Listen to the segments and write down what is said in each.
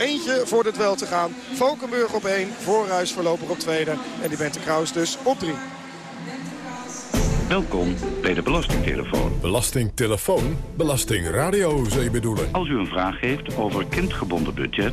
eentje voor het wel te gaan. Valkenburg op 1, Voorhuis voorlopig op tweede. En die Bente Kraus dus op 3. Welkom bij de Belastingtelefoon. Belastingtelefoon? Belastingradio, zou je bedoelen? Als u een vraag heeft over kindgebonden budget...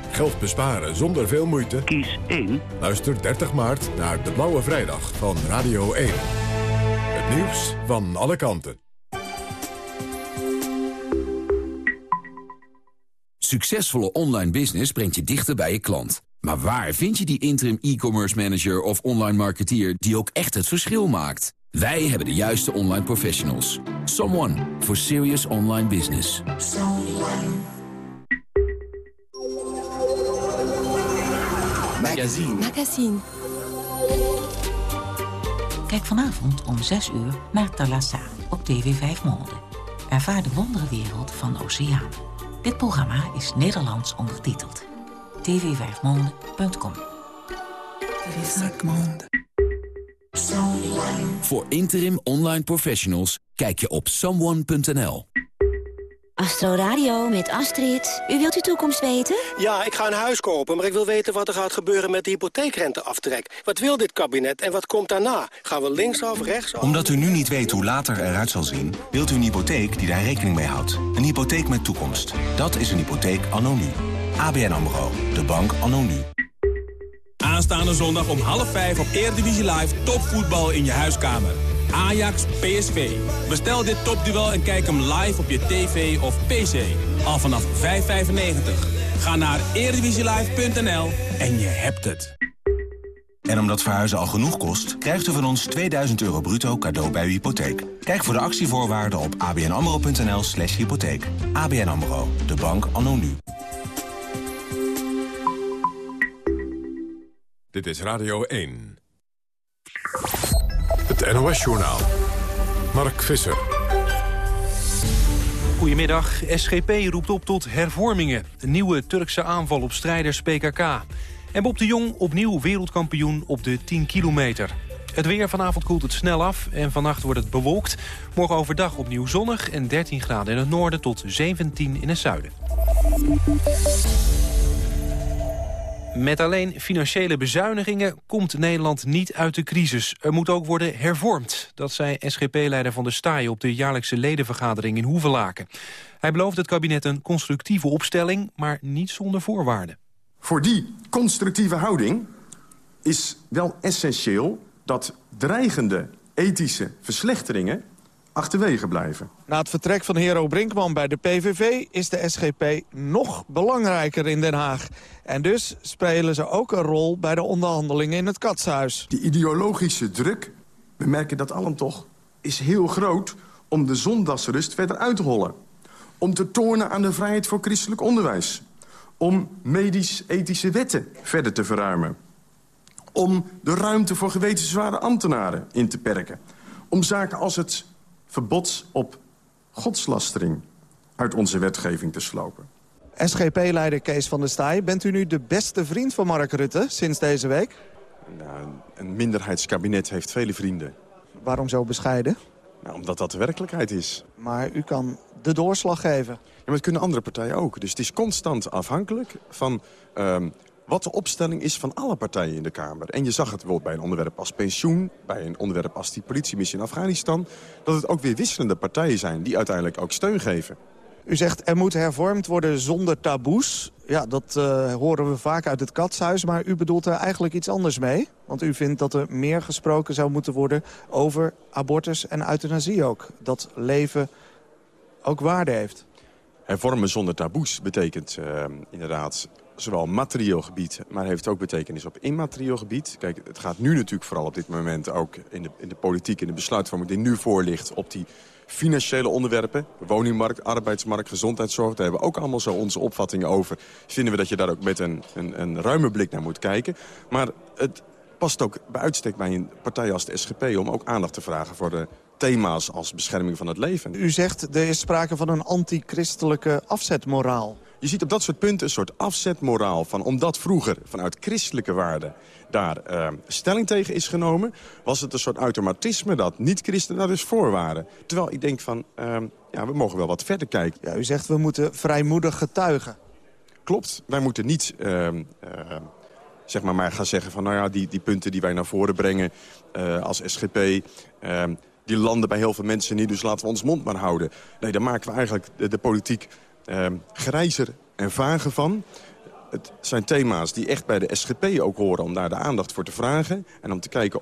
Geld besparen zonder veel moeite? Kies 1. Luister 30 maart naar De Blauwe Vrijdag van Radio 1. Het nieuws van alle kanten. Succesvolle online business brengt je dichter bij je klant. Maar waar vind je die interim e-commerce manager of online marketeer... die ook echt het verschil maakt? Wij hebben de juiste online professionals. Someone for serious online business. Magazine. Magazine. Kijk vanavond om 6 uur naar Talassa op TV 5 Monde. Ervaar de wonderenwereld van Oceaan. Dit programma is Nederlands ondertiteld. tv5monde.com Voor interim online professionals kijk je op someone.nl. Astro Radio met Astrid. U wilt uw toekomst weten? Ja, ik ga een huis kopen, maar ik wil weten wat er gaat gebeuren met de hypotheekrenteaftrek. Wat wil dit kabinet en wat komt daarna? Gaan we linksaf, rechtsaf? Omdat u nu niet weet hoe later eruit zal zien... wilt u een hypotheek die daar rekening mee houdt. Een hypotheek met toekomst. Dat is een hypotheek anno nu. ABN AMRO. De bank anno nu. Aanstaande zondag om half vijf op Eredivisie Live topvoetbal in je huiskamer. Ajax PSV. Bestel dit topduel en kijk hem live op je tv of pc. Al vanaf 5,95. Ga naar eredivisielive.nl en je hebt het. En omdat verhuizen al genoeg kost, krijgt u van ons 2000 euro bruto cadeau bij uw hypotheek. Kijk voor de actievoorwaarden op abnamro.nl slash hypotheek. ABN AMRO, de bank anno nu. Dit is Radio 1. Het NOS-journaal. Mark Visser. Goedemiddag. SGP roept op tot hervormingen. Een nieuwe Turkse aanval op strijders PKK. En Bob de Jong opnieuw wereldkampioen op de 10 kilometer. Het weer vanavond koelt het snel af en vannacht wordt het bewolkt. Morgen overdag opnieuw zonnig en 13 graden in het noorden tot 17 in het zuiden. Met alleen financiële bezuinigingen komt Nederland niet uit de crisis. Er moet ook worden hervormd. Dat zei SGP-leider Van der Staaij op de jaarlijkse ledenvergadering in Hoevelaken. Hij belooft het kabinet een constructieve opstelling, maar niet zonder voorwaarden. Voor die constructieve houding is wel essentieel dat dreigende ethische verslechteringen achterwege blijven. Na het vertrek van Hero Brinkman bij de PVV is de SGP nog belangrijker in Den Haag. En dus spelen ze ook een rol bij de onderhandelingen in het Katshuis. De ideologische druk, we merken dat allen toch, is heel groot om de zondagsrust verder uit te hollen. Om te tornen aan de vrijheid voor christelijk onderwijs. Om medisch-ethische wetten verder te verruimen. Om de ruimte voor gewetensware ambtenaren in te perken. Om zaken als het verbod op godslastering uit onze wetgeving te slopen. SGP-leider Kees van der Staaij, bent u nu de beste vriend van Mark Rutte sinds deze week? Nou, een minderheidskabinet heeft vele vrienden. Waarom zo bescheiden? Nou, omdat dat de werkelijkheid is. Maar u kan de doorslag geven. Ja, maar het kunnen andere partijen ook. Dus het is constant afhankelijk van ehm, wat de opstelling is van alle partijen in de Kamer. En je zag het bijvoorbeeld bij een onderwerp als pensioen... bij een onderwerp als die politiemissie in Afghanistan... dat het ook weer wisselende partijen zijn die uiteindelijk ook steun geven. U zegt er moet hervormd worden zonder taboes. Ja, dat uh, horen we vaak uit het katshuis, maar u bedoelt er eigenlijk iets anders mee? Want u vindt dat er meer gesproken zou moeten worden over abortus en euthanasie ook. Dat leven ook waarde heeft. Hervormen zonder taboes betekent uh, inderdaad zowel materieel gebied, maar heeft ook betekenis op immaterieel gebied. Kijk, het gaat nu natuurlijk vooral op dit moment ook in de, in de politiek, in de besluitvorming die nu voor ligt, op die financiële onderwerpen. Woningmarkt, arbeidsmarkt, gezondheidszorg. Daar hebben we ook allemaal zo onze opvattingen over. Vinden we dat je daar ook met een, een, een ruime blik naar moet kijken. Maar het past ook bij uitstek bij een partij als de SGP... om ook aandacht te vragen voor de thema's als bescherming van het leven. U zegt er is sprake van een anti-christelijke afzetmoraal. Je ziet op dat soort punten een soort afzetmoraal van... omdat vroeger vanuit christelijke waarden daar uh, stelling tegen is genomen... was het een soort automatisme dat niet-christenen daar dus voor waren. Terwijl ik denk van, uh, ja, we mogen wel wat verder kijken. Ja, u zegt we moeten vrijmoedig getuigen. Klopt, wij moeten niet... Uh, zeg maar, maar gaan zeggen van, nou ja, die, die punten die wij naar voren brengen uh, als SGP... Ehm, die landen bij heel veel mensen niet, dus laten we ons mond maar houden. Nee, daar maken we eigenlijk de, de politiek uh, grijzer en vager van. Het zijn thema's die echt bij de SGP ook horen om daar de aandacht voor te vragen. En om te kijken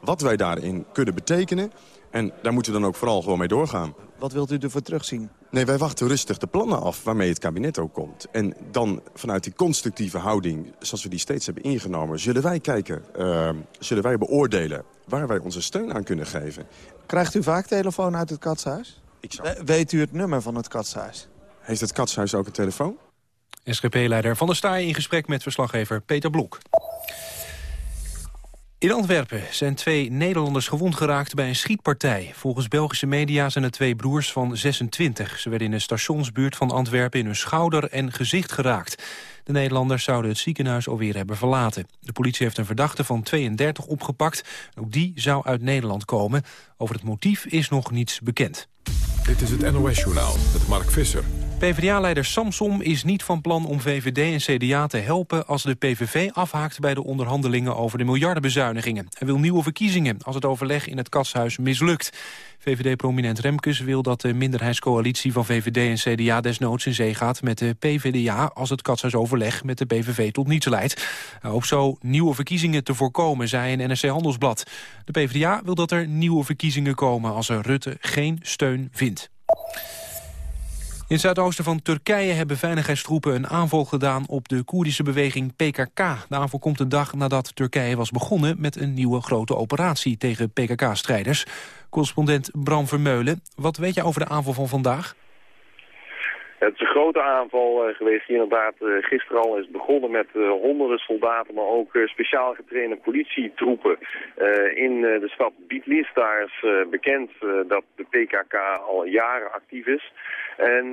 wat wij daarin kunnen betekenen. En daar moeten we dan ook vooral gewoon mee doorgaan. Wat wilt u ervoor terugzien? Nee, wij wachten rustig de plannen af waarmee het kabinet ook komt. En dan vanuit die constructieve houding, zoals we die steeds hebben ingenomen... zullen wij kijken, uh, zullen wij beoordelen waar wij onze steun aan kunnen geven. Krijgt u vaak telefoon uit het katshuis? Ik zou... Weet u het nummer van het katshuis? Heeft het katshuis ook een telefoon? SGP-leider Van der Staaij in gesprek met verslaggever Peter Blok. In Antwerpen zijn twee Nederlanders gewond geraakt bij een schietpartij. Volgens Belgische media zijn het twee broers van 26. Ze werden in de stationsbuurt van Antwerpen in hun schouder en gezicht geraakt. De Nederlanders zouden het ziekenhuis alweer hebben verlaten. De politie heeft een verdachte van 32 opgepakt. Ook die zou uit Nederland komen. Over het motief is nog niets bekend. Dit is het NOS-journaal met Mark Visser. PvdA-leider Samsom is niet van plan om VVD en CDA te helpen... als de PVV afhaakt bij de onderhandelingen over de miljardenbezuinigingen. Hij wil nieuwe verkiezingen als het overleg in het katshuis mislukt. VVD-prominent Remkes wil dat de minderheidscoalitie van VVD en CDA desnoods in zee gaat met de PvdA als het katshuisoverleg met de PVV tot niets leidt. Hij hoopt zo nieuwe verkiezingen te voorkomen, zei in NRC Handelsblad. De PvdA wil dat er nieuwe verkiezingen komen als er Rutte geen steun vindt. In het zuidoosten van Turkije hebben veiligheidstroepen een aanval gedaan op de Koerdische beweging PKK. De aanval komt een dag nadat Turkije was begonnen met een nieuwe grote operatie tegen PKK-strijders. Correspondent Bram Vermeulen, wat weet je over de aanval van vandaag? Het is een grote aanval uh, geweest inderdaad uh, gisteren al is begonnen met uh, honderden soldaten, maar ook speciaal getrainde politietroepen in de stad Bitlis. Daar is bekend dat de PKK al jaren actief is. En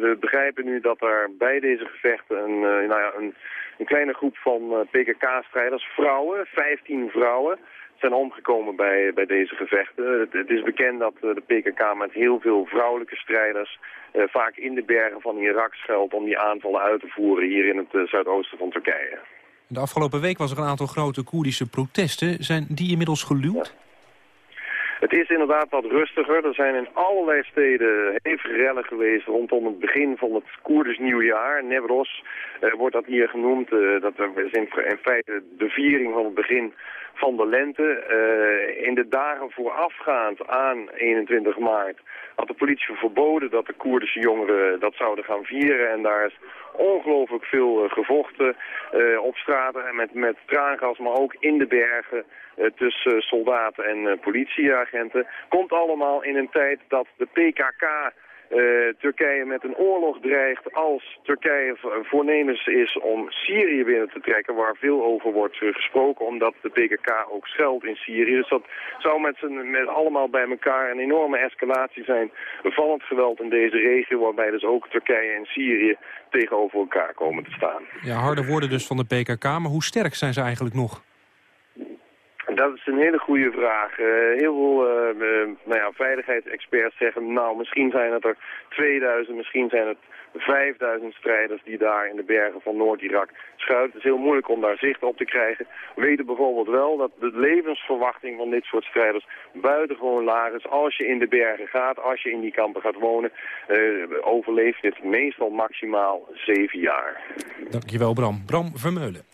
we begrijpen nu dat er bij deze gevechten een, nou ja, een, een kleine groep van PKK-strijders, vrouwen, 15 vrouwen, zijn omgekomen bij, bij deze gevechten. Het, het is bekend dat de PKK met heel veel vrouwelijke strijders uh, vaak in de bergen van Irak schuilt om die aanvallen uit te voeren hier in het uh, zuidoosten van Turkije. De afgelopen week was er een aantal grote Koerdische protesten. Zijn die inmiddels geluwd? Ja. Het is inderdaad wat rustiger. Er zijn in allerlei steden hevige rellen geweest rondom het begin van het Koerdisch nieuwjaar. Nevros uh, wordt dat hier genoemd. Uh, dat is in, feite de viering van het begin van de lente. Uh, in de dagen voorafgaand aan 21 maart had de politie verboden dat de Koerdische jongeren dat zouden gaan vieren. En daar is ongelooflijk veel gevochten op straten en met, met traangas, maar ook in de bergen. Uh, tussen soldaten en politieagenten. Komt allemaal in een tijd dat de PKK uh, Turkije met een oorlog dreigt als Turkije voornemens is om Syrië binnen te trekken, waar veel over wordt gesproken, omdat de PKK ook schuilt in Syrië. Dus dat zou met, met allemaal bij elkaar een enorme escalatie zijn van het geweld in deze regio, waarbij dus ook Turkije en Syrië tegenover elkaar komen te staan. Ja, harde woorden dus van de PKK, maar hoe sterk zijn ze eigenlijk nog? Dat is een hele goede vraag. Uh, heel veel uh, nou ja, veiligheidsexperts zeggen, nou misschien zijn het er 2000, misschien zijn het 5000 strijders die daar in de bergen van Noord-Irak schuilen. Het is heel moeilijk om daar zicht op te krijgen. We weten bijvoorbeeld wel dat de levensverwachting van dit soort strijders buitengewoon laag is. Als je in de bergen gaat, als je in die kampen gaat wonen, overleeft dit meestal maximaal zeven jaar. Dankjewel Bram. Bram Vermeulen.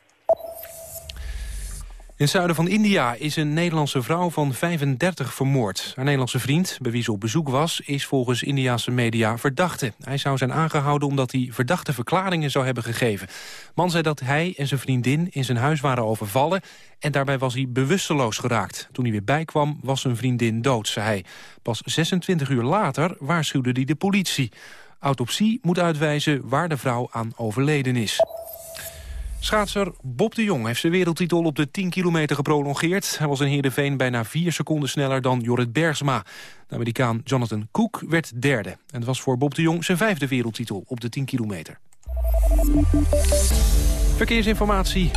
In het zuiden van India is een Nederlandse vrouw van 35 vermoord. Haar Nederlandse vriend, bij wie ze op bezoek was, is volgens Indiase media verdachte. Hij zou zijn aangehouden omdat hij verdachte verklaringen zou hebben gegeven. Man zei dat hij en zijn vriendin in zijn huis waren overvallen... en daarbij was hij bewusteloos geraakt. Toen hij weer bijkwam was zijn vriendin dood, zei hij. Pas 26 uur later waarschuwde hij de politie. Autopsie moet uitwijzen waar de vrouw aan overleden is. Schaatser Bob de Jong heeft zijn wereldtitel op de 10 kilometer geprolongeerd. Hij was in Heerenveen bijna vier seconden sneller dan Jorrit Bergsma. De Amerikaan Jonathan Cook werd derde. En het was voor Bob de Jong zijn vijfde wereldtitel op de 10 kilometer. Verkeersinformatie.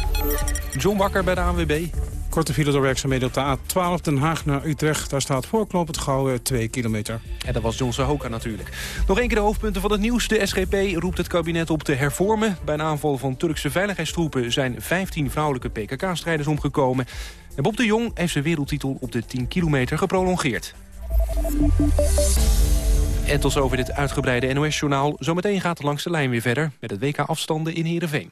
John Bakker bij de ANWB. Korte file door werkzaamheden op de A12 Den Haag naar Utrecht. Daar staat voorknop het Gouwen 2 kilometer. En dat was John Sahoka natuurlijk. Nog een keer de hoofdpunten van het nieuws. De SGP roept het kabinet op te hervormen. Bij een aanval van Turkse veiligheidstroepen zijn 15 vrouwelijke PKK-strijders omgekomen. En Bob de Jong heeft zijn wereldtitel op de 10 kilometer geprolongeerd. En tot zover dit uitgebreide NOS-journaal. Zometeen gaat langs de lijn weer verder met het WK-afstanden in Heerenveen.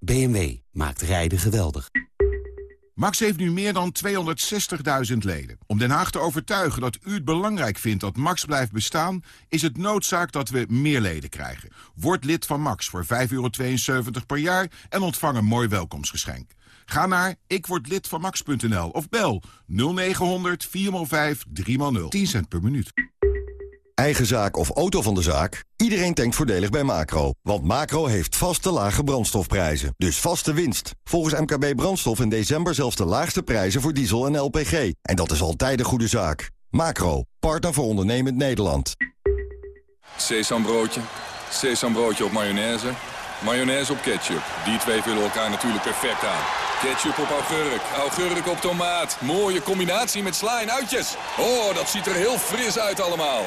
BMW maakt rijden geweldig. Max heeft nu meer dan 260.000 leden. Om Den Haag te overtuigen dat u het belangrijk vindt dat Max blijft bestaan... is het noodzaak dat we meer leden krijgen. Word lid van Max voor 5,72 per jaar en ontvang een mooi welkomstgeschenk. Ga naar ikwordlidvanmax.nl of bel 0900 405 3x0. 10 cent per minuut. Eigen zaak of auto van de zaak? Iedereen denkt voordelig bij Macro. Want Macro heeft vaste lage brandstofprijzen. Dus vaste winst. Volgens MKB Brandstof in december zelfs de laagste prijzen voor diesel en LPG. En dat is altijd een goede zaak. Macro, partner voor ondernemend Nederland. Sesambroodje, sesambroodje op mayonaise, mayonaise op ketchup. Die twee vullen elkaar natuurlijk perfect aan. Ketchup op augurk, augurk op tomaat. Mooie combinatie met sla en uitjes. Oh, dat ziet er heel fris uit allemaal.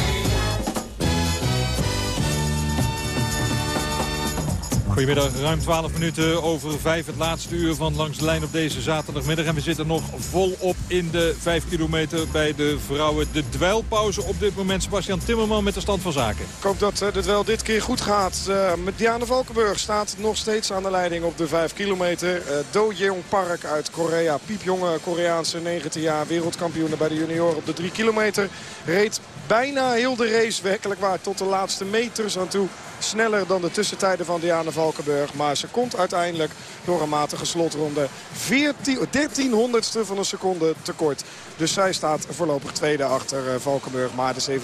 Goedemiddag, ruim 12 minuten over 5. Het laatste uur van Langs de Lijn op deze zaterdagmiddag. En we zitten nog volop in de 5 kilometer bij de vrouwen. De dweilpauze op dit moment. Sebastian Timmerman met de stand van zaken. Ik hoop dat uh, de dweil dit keer goed gaat. Uh, met Diana Valkenburg staat nog steeds aan de leiding op de 5 kilometer. Uh, Do Jeong Park uit Korea. Piepjonge Koreaanse 19 jaar wereldkampioen bij de junioren op de 3 kilometer. Reed bijna heel de race werkelijk waar tot de laatste meters aan toe sneller dan de tussentijden van Diana Valkenburg. Maar ze komt uiteindelijk door een matige slotronde 14, 1300ste van een seconde tekort. Dus zij staat voorlopig tweede achter uh, Valkenburg. Maar de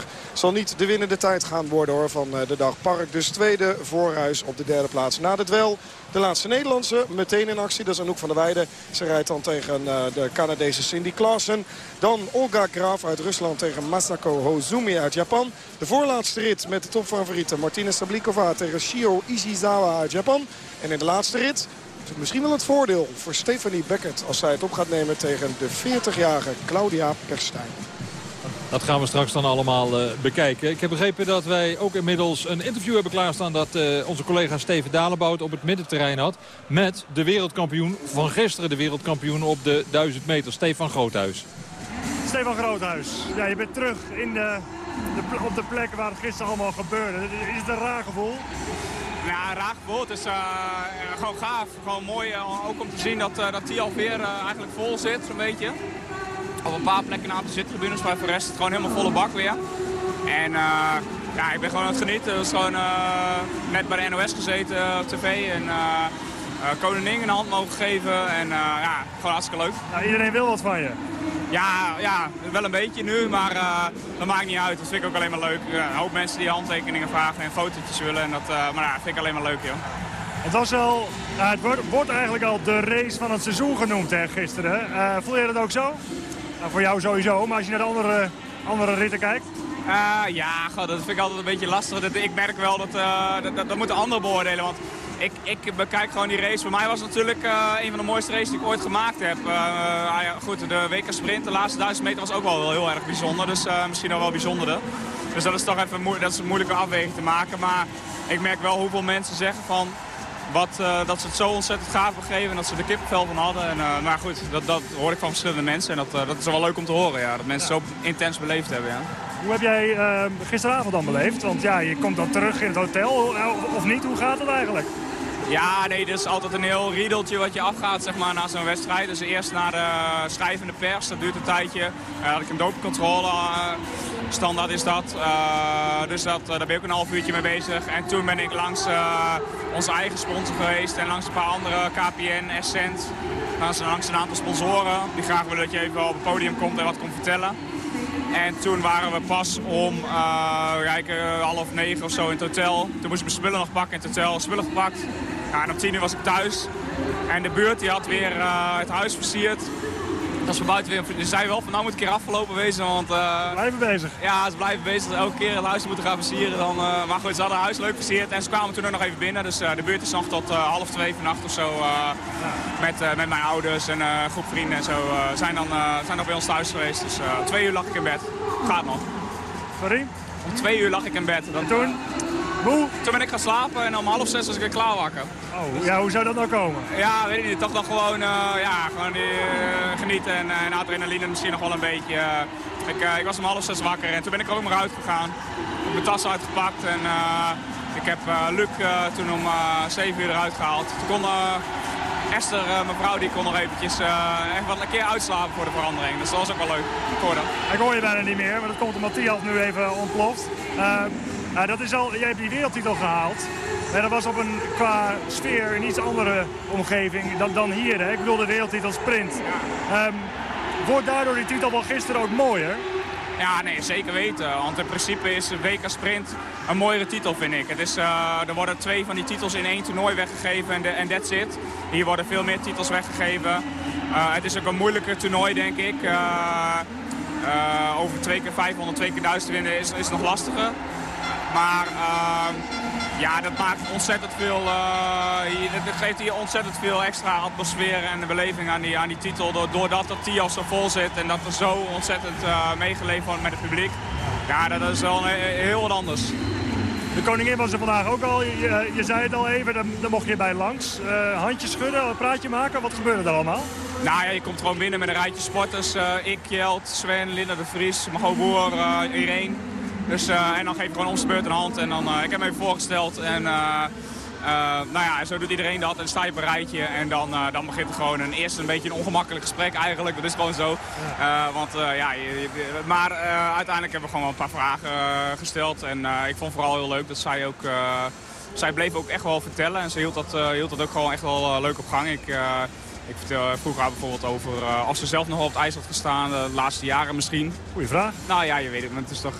7.13.61 zal niet de winnende tijd gaan worden hoor, van uh, de dag. Park dus tweede voorhuis op de derde plaats. Na de dwel de laatste Nederlandse meteen in actie. Dat is Anouk van der Weijden. Ze rijdt dan tegen uh, de Canadese Cindy Klaassen. Dan Olga Graaf uit Rusland tegen Masako Hozumi uit Japan. De voorlaatste rit met de topfavoriete Martina Sablikova tegen Shio Ishizawa uit Japan. En in de laatste rit misschien wel het voordeel voor Stephanie Beckert... als zij het op gaat nemen tegen de 40-jarige Claudia Perstijn. Dat gaan we straks dan allemaal uh, bekijken. Ik heb begrepen dat wij ook inmiddels een interview hebben klaarstaan... dat uh, onze collega Steven Dalenbout op het middenterrein had... met de wereldkampioen van gisteren, de wereldkampioen op de 1000 meter, Stefan Groothuis. Stefan Groothuis, ja, je bent terug in de, de, op de plek waar het gisteren allemaal gebeurde. Is het een raar gevoel? Ja, raar gevoel. Het is uh, gewoon gaaf. Gewoon mooi uh, ook om te zien dat, uh, dat die alweer eigenlijk vol zit, zo'n beetje. Op een paar plekken aan de zittribunes, maar voor de rest het gewoon helemaal volle bak weer. En ja, ik ben gewoon aan het genieten. Het is gewoon net bij de NOS gezeten op tv en koningin een hand mogen geven. En ja, gewoon hartstikke leuk. Nou, iedereen wil wat van je. Ja, ja, wel een beetje nu, maar uh, dat maakt niet uit. Dat vind ik ook alleen maar leuk. Ja, een hoop mensen die handtekeningen vragen en fotootjes willen. En dat, uh, maar ja, vind ik alleen maar leuk, joh. Het, was al, uh, het wordt, wordt, eigenlijk al de race van het seizoen genoemd hè, gisteren. voel je dat ook zo? Nou, voor jou sowieso, maar als je naar de andere, andere ritten kijkt? Uh, ja, god, dat vind ik altijd een beetje lastig. Dat, ik merk wel dat, uh, dat, dat, dat moeten beoordelen. Want ik, ik bekijk gewoon die race. Voor mij was het natuurlijk uh, een van de mooiste races die ik ooit gemaakt heb. Ah goed, de WK Sprint, de laatste duizend meter was ook wel heel erg bijzonder. Dus misschien nog wel bijzonderder. Dus dat is toch even dat is een moeilijke afweging te maken. Maar ik merk wel hoeveel mensen zeggen van... Wat, uh, dat ze het zo ontzettend gaaf begeven en dat ze er kippenvel van hadden. En, uh, maar goed, dat, dat hoor ik van verschillende mensen en dat, uh, dat is wel leuk om te horen. Ja, dat mensen ja. zo intens beleefd hebben. Ja. Hoe heb jij gisteravond dan beleefd? Want ja, je komt dan terug in het hotel, of niet? Hoe gaat het eigenlijk? Ja, nee, dat is altijd een heel riedeltje wat je afgaat zeg maar, na zo'n wedstrijd. Dus eerst naar de schrijvende pers, dat duurt een tijdje. Uh, had ik een doopcontrole, uh, standaard is dat. Uh, dus dat, daar ben ik een half uurtje mee bezig. En toen ben ik langs onze eigen sponsor geweest en langs een paar andere, KPN, Essent. Langs, langs een aantal sponsoren die graag willen dat je even op het podium komt en wat komt vertellen. En toen waren we pas om uh, half negen of zo in het hotel. Toen moesten we spullen nog pakken in het hotel. Spullen gepakt. Ja, en om tien uur was ik thuis. En de buurt die had weer uh, het huis versierd. Als we buiten weer, ze zei wel van nou moet ik een keer afgelopen wezen. Want, uh, blijven bezig. Ja, ze blijven bezig. Elke keer het huis moeten gaan versieren. Dan, uh, maar goed, ze hadden het huis leuk versierd. En ze kwamen toen ook nog even binnen. Dus uh, de buurt is nog tot half twee vannacht of zo. Ja. met, met mijn ouders en een groep vrienden en zo. zijn, dan, zijn nog bij ons thuis geweest. Dus twee uur lag ik in bed. Gaat nog. Sorry? Om twee uur lag ik in bed. Dan, en toen? Toen ben ik gaan slapen en om half zes was ik weer klaar wakker. Oh, ja, hoe zou dat nou komen? Ja, weet ik niet. Toch nog gewoon, uh, ja, gewoon die, uh, genieten en, uh, en adrenaline misschien nog wel een beetje. ik, ik was om half zes wakker en toen ben ik er ook maar uitgegaan. Ik heb mijn tas uitgepakt en ik heb Luc toen om zeven uur eruit gehaald. Toen kon Esther, mijn vrouw, die kon nog eventjes echt wat een keer uitslapen voor de verandering. Dus dat was ook wel leuk. Ik hoor dat. Ik hoor je bijna niet meer, maar dat komt omdat Matthias nu even ontploft. Nou, dat is al, jij hebt die wereldtitel gehaald. Dat was op een, qua sfeer een iets andere omgeving dan, dan hier. Hè? Ik bedoel de wereldtitel sprint. Um, wordt daardoor die titel van gisteren ook mooier? Ja, nee, zeker weten. Want in principe is WK Sprint een mooiere titel, vind ik. Het is, uh, er worden twee van die titels in één toernooi weggegeven en that's it. Hier worden veel meer titels weggegeven. Uh, het is ook een moeilijker toernooi, denk ik. Uh, over twee keer 500, twee keer 1000 winnen is, is nog lastiger. Maar uh, ja, dat maakt ontzettend veel, uh, dat geeft hier ontzettend veel extra atmosfeer en beleving aan die, aan die titel. Doordat het TIAS zo vol zit en dat er zo ontzettend uh, meegeleefd wordt met het publiek. Ja, dat is wel heel wat anders. De koningin was er vandaag ook al. Je, je zei het al even, daar, mocht je bij langs. Uh, handjes schudden, een praatje maken. Wat gebeurde er allemaal? Nou ja, je komt gewoon binnen met een rijtje sporters. Uh, ik, Jelt, Sven, Linda de Vries, Mago Boer, uh, Irene. Dus, uh, en dan geef ik gewoon onze beurt een hand. En dan, uh, ik heb me even voorgesteld. En uh, nou ja, zo doet iedereen dat. En sta je op een rijtje. En dan, dan begint er gewoon een, eerst een beetje een ongemakkelijk gesprek eigenlijk. Dat is gewoon zo. Want, ja, je, je, maar uiteindelijk hebben we gewoon wel een paar vragen gesteld. En ik vond vooral heel leuk dat zij ook... zij bleef ook echt wel vertellen. En ze hield dat, hield dat ook gewoon echt wel leuk op gang. Ik, ik vertel, vroeg haar bijvoorbeeld over of ze zelf nog op het ijs had gestaan, de laatste jaren misschien. Goeie vraag. Nou ja, je weet het, maar het is toch,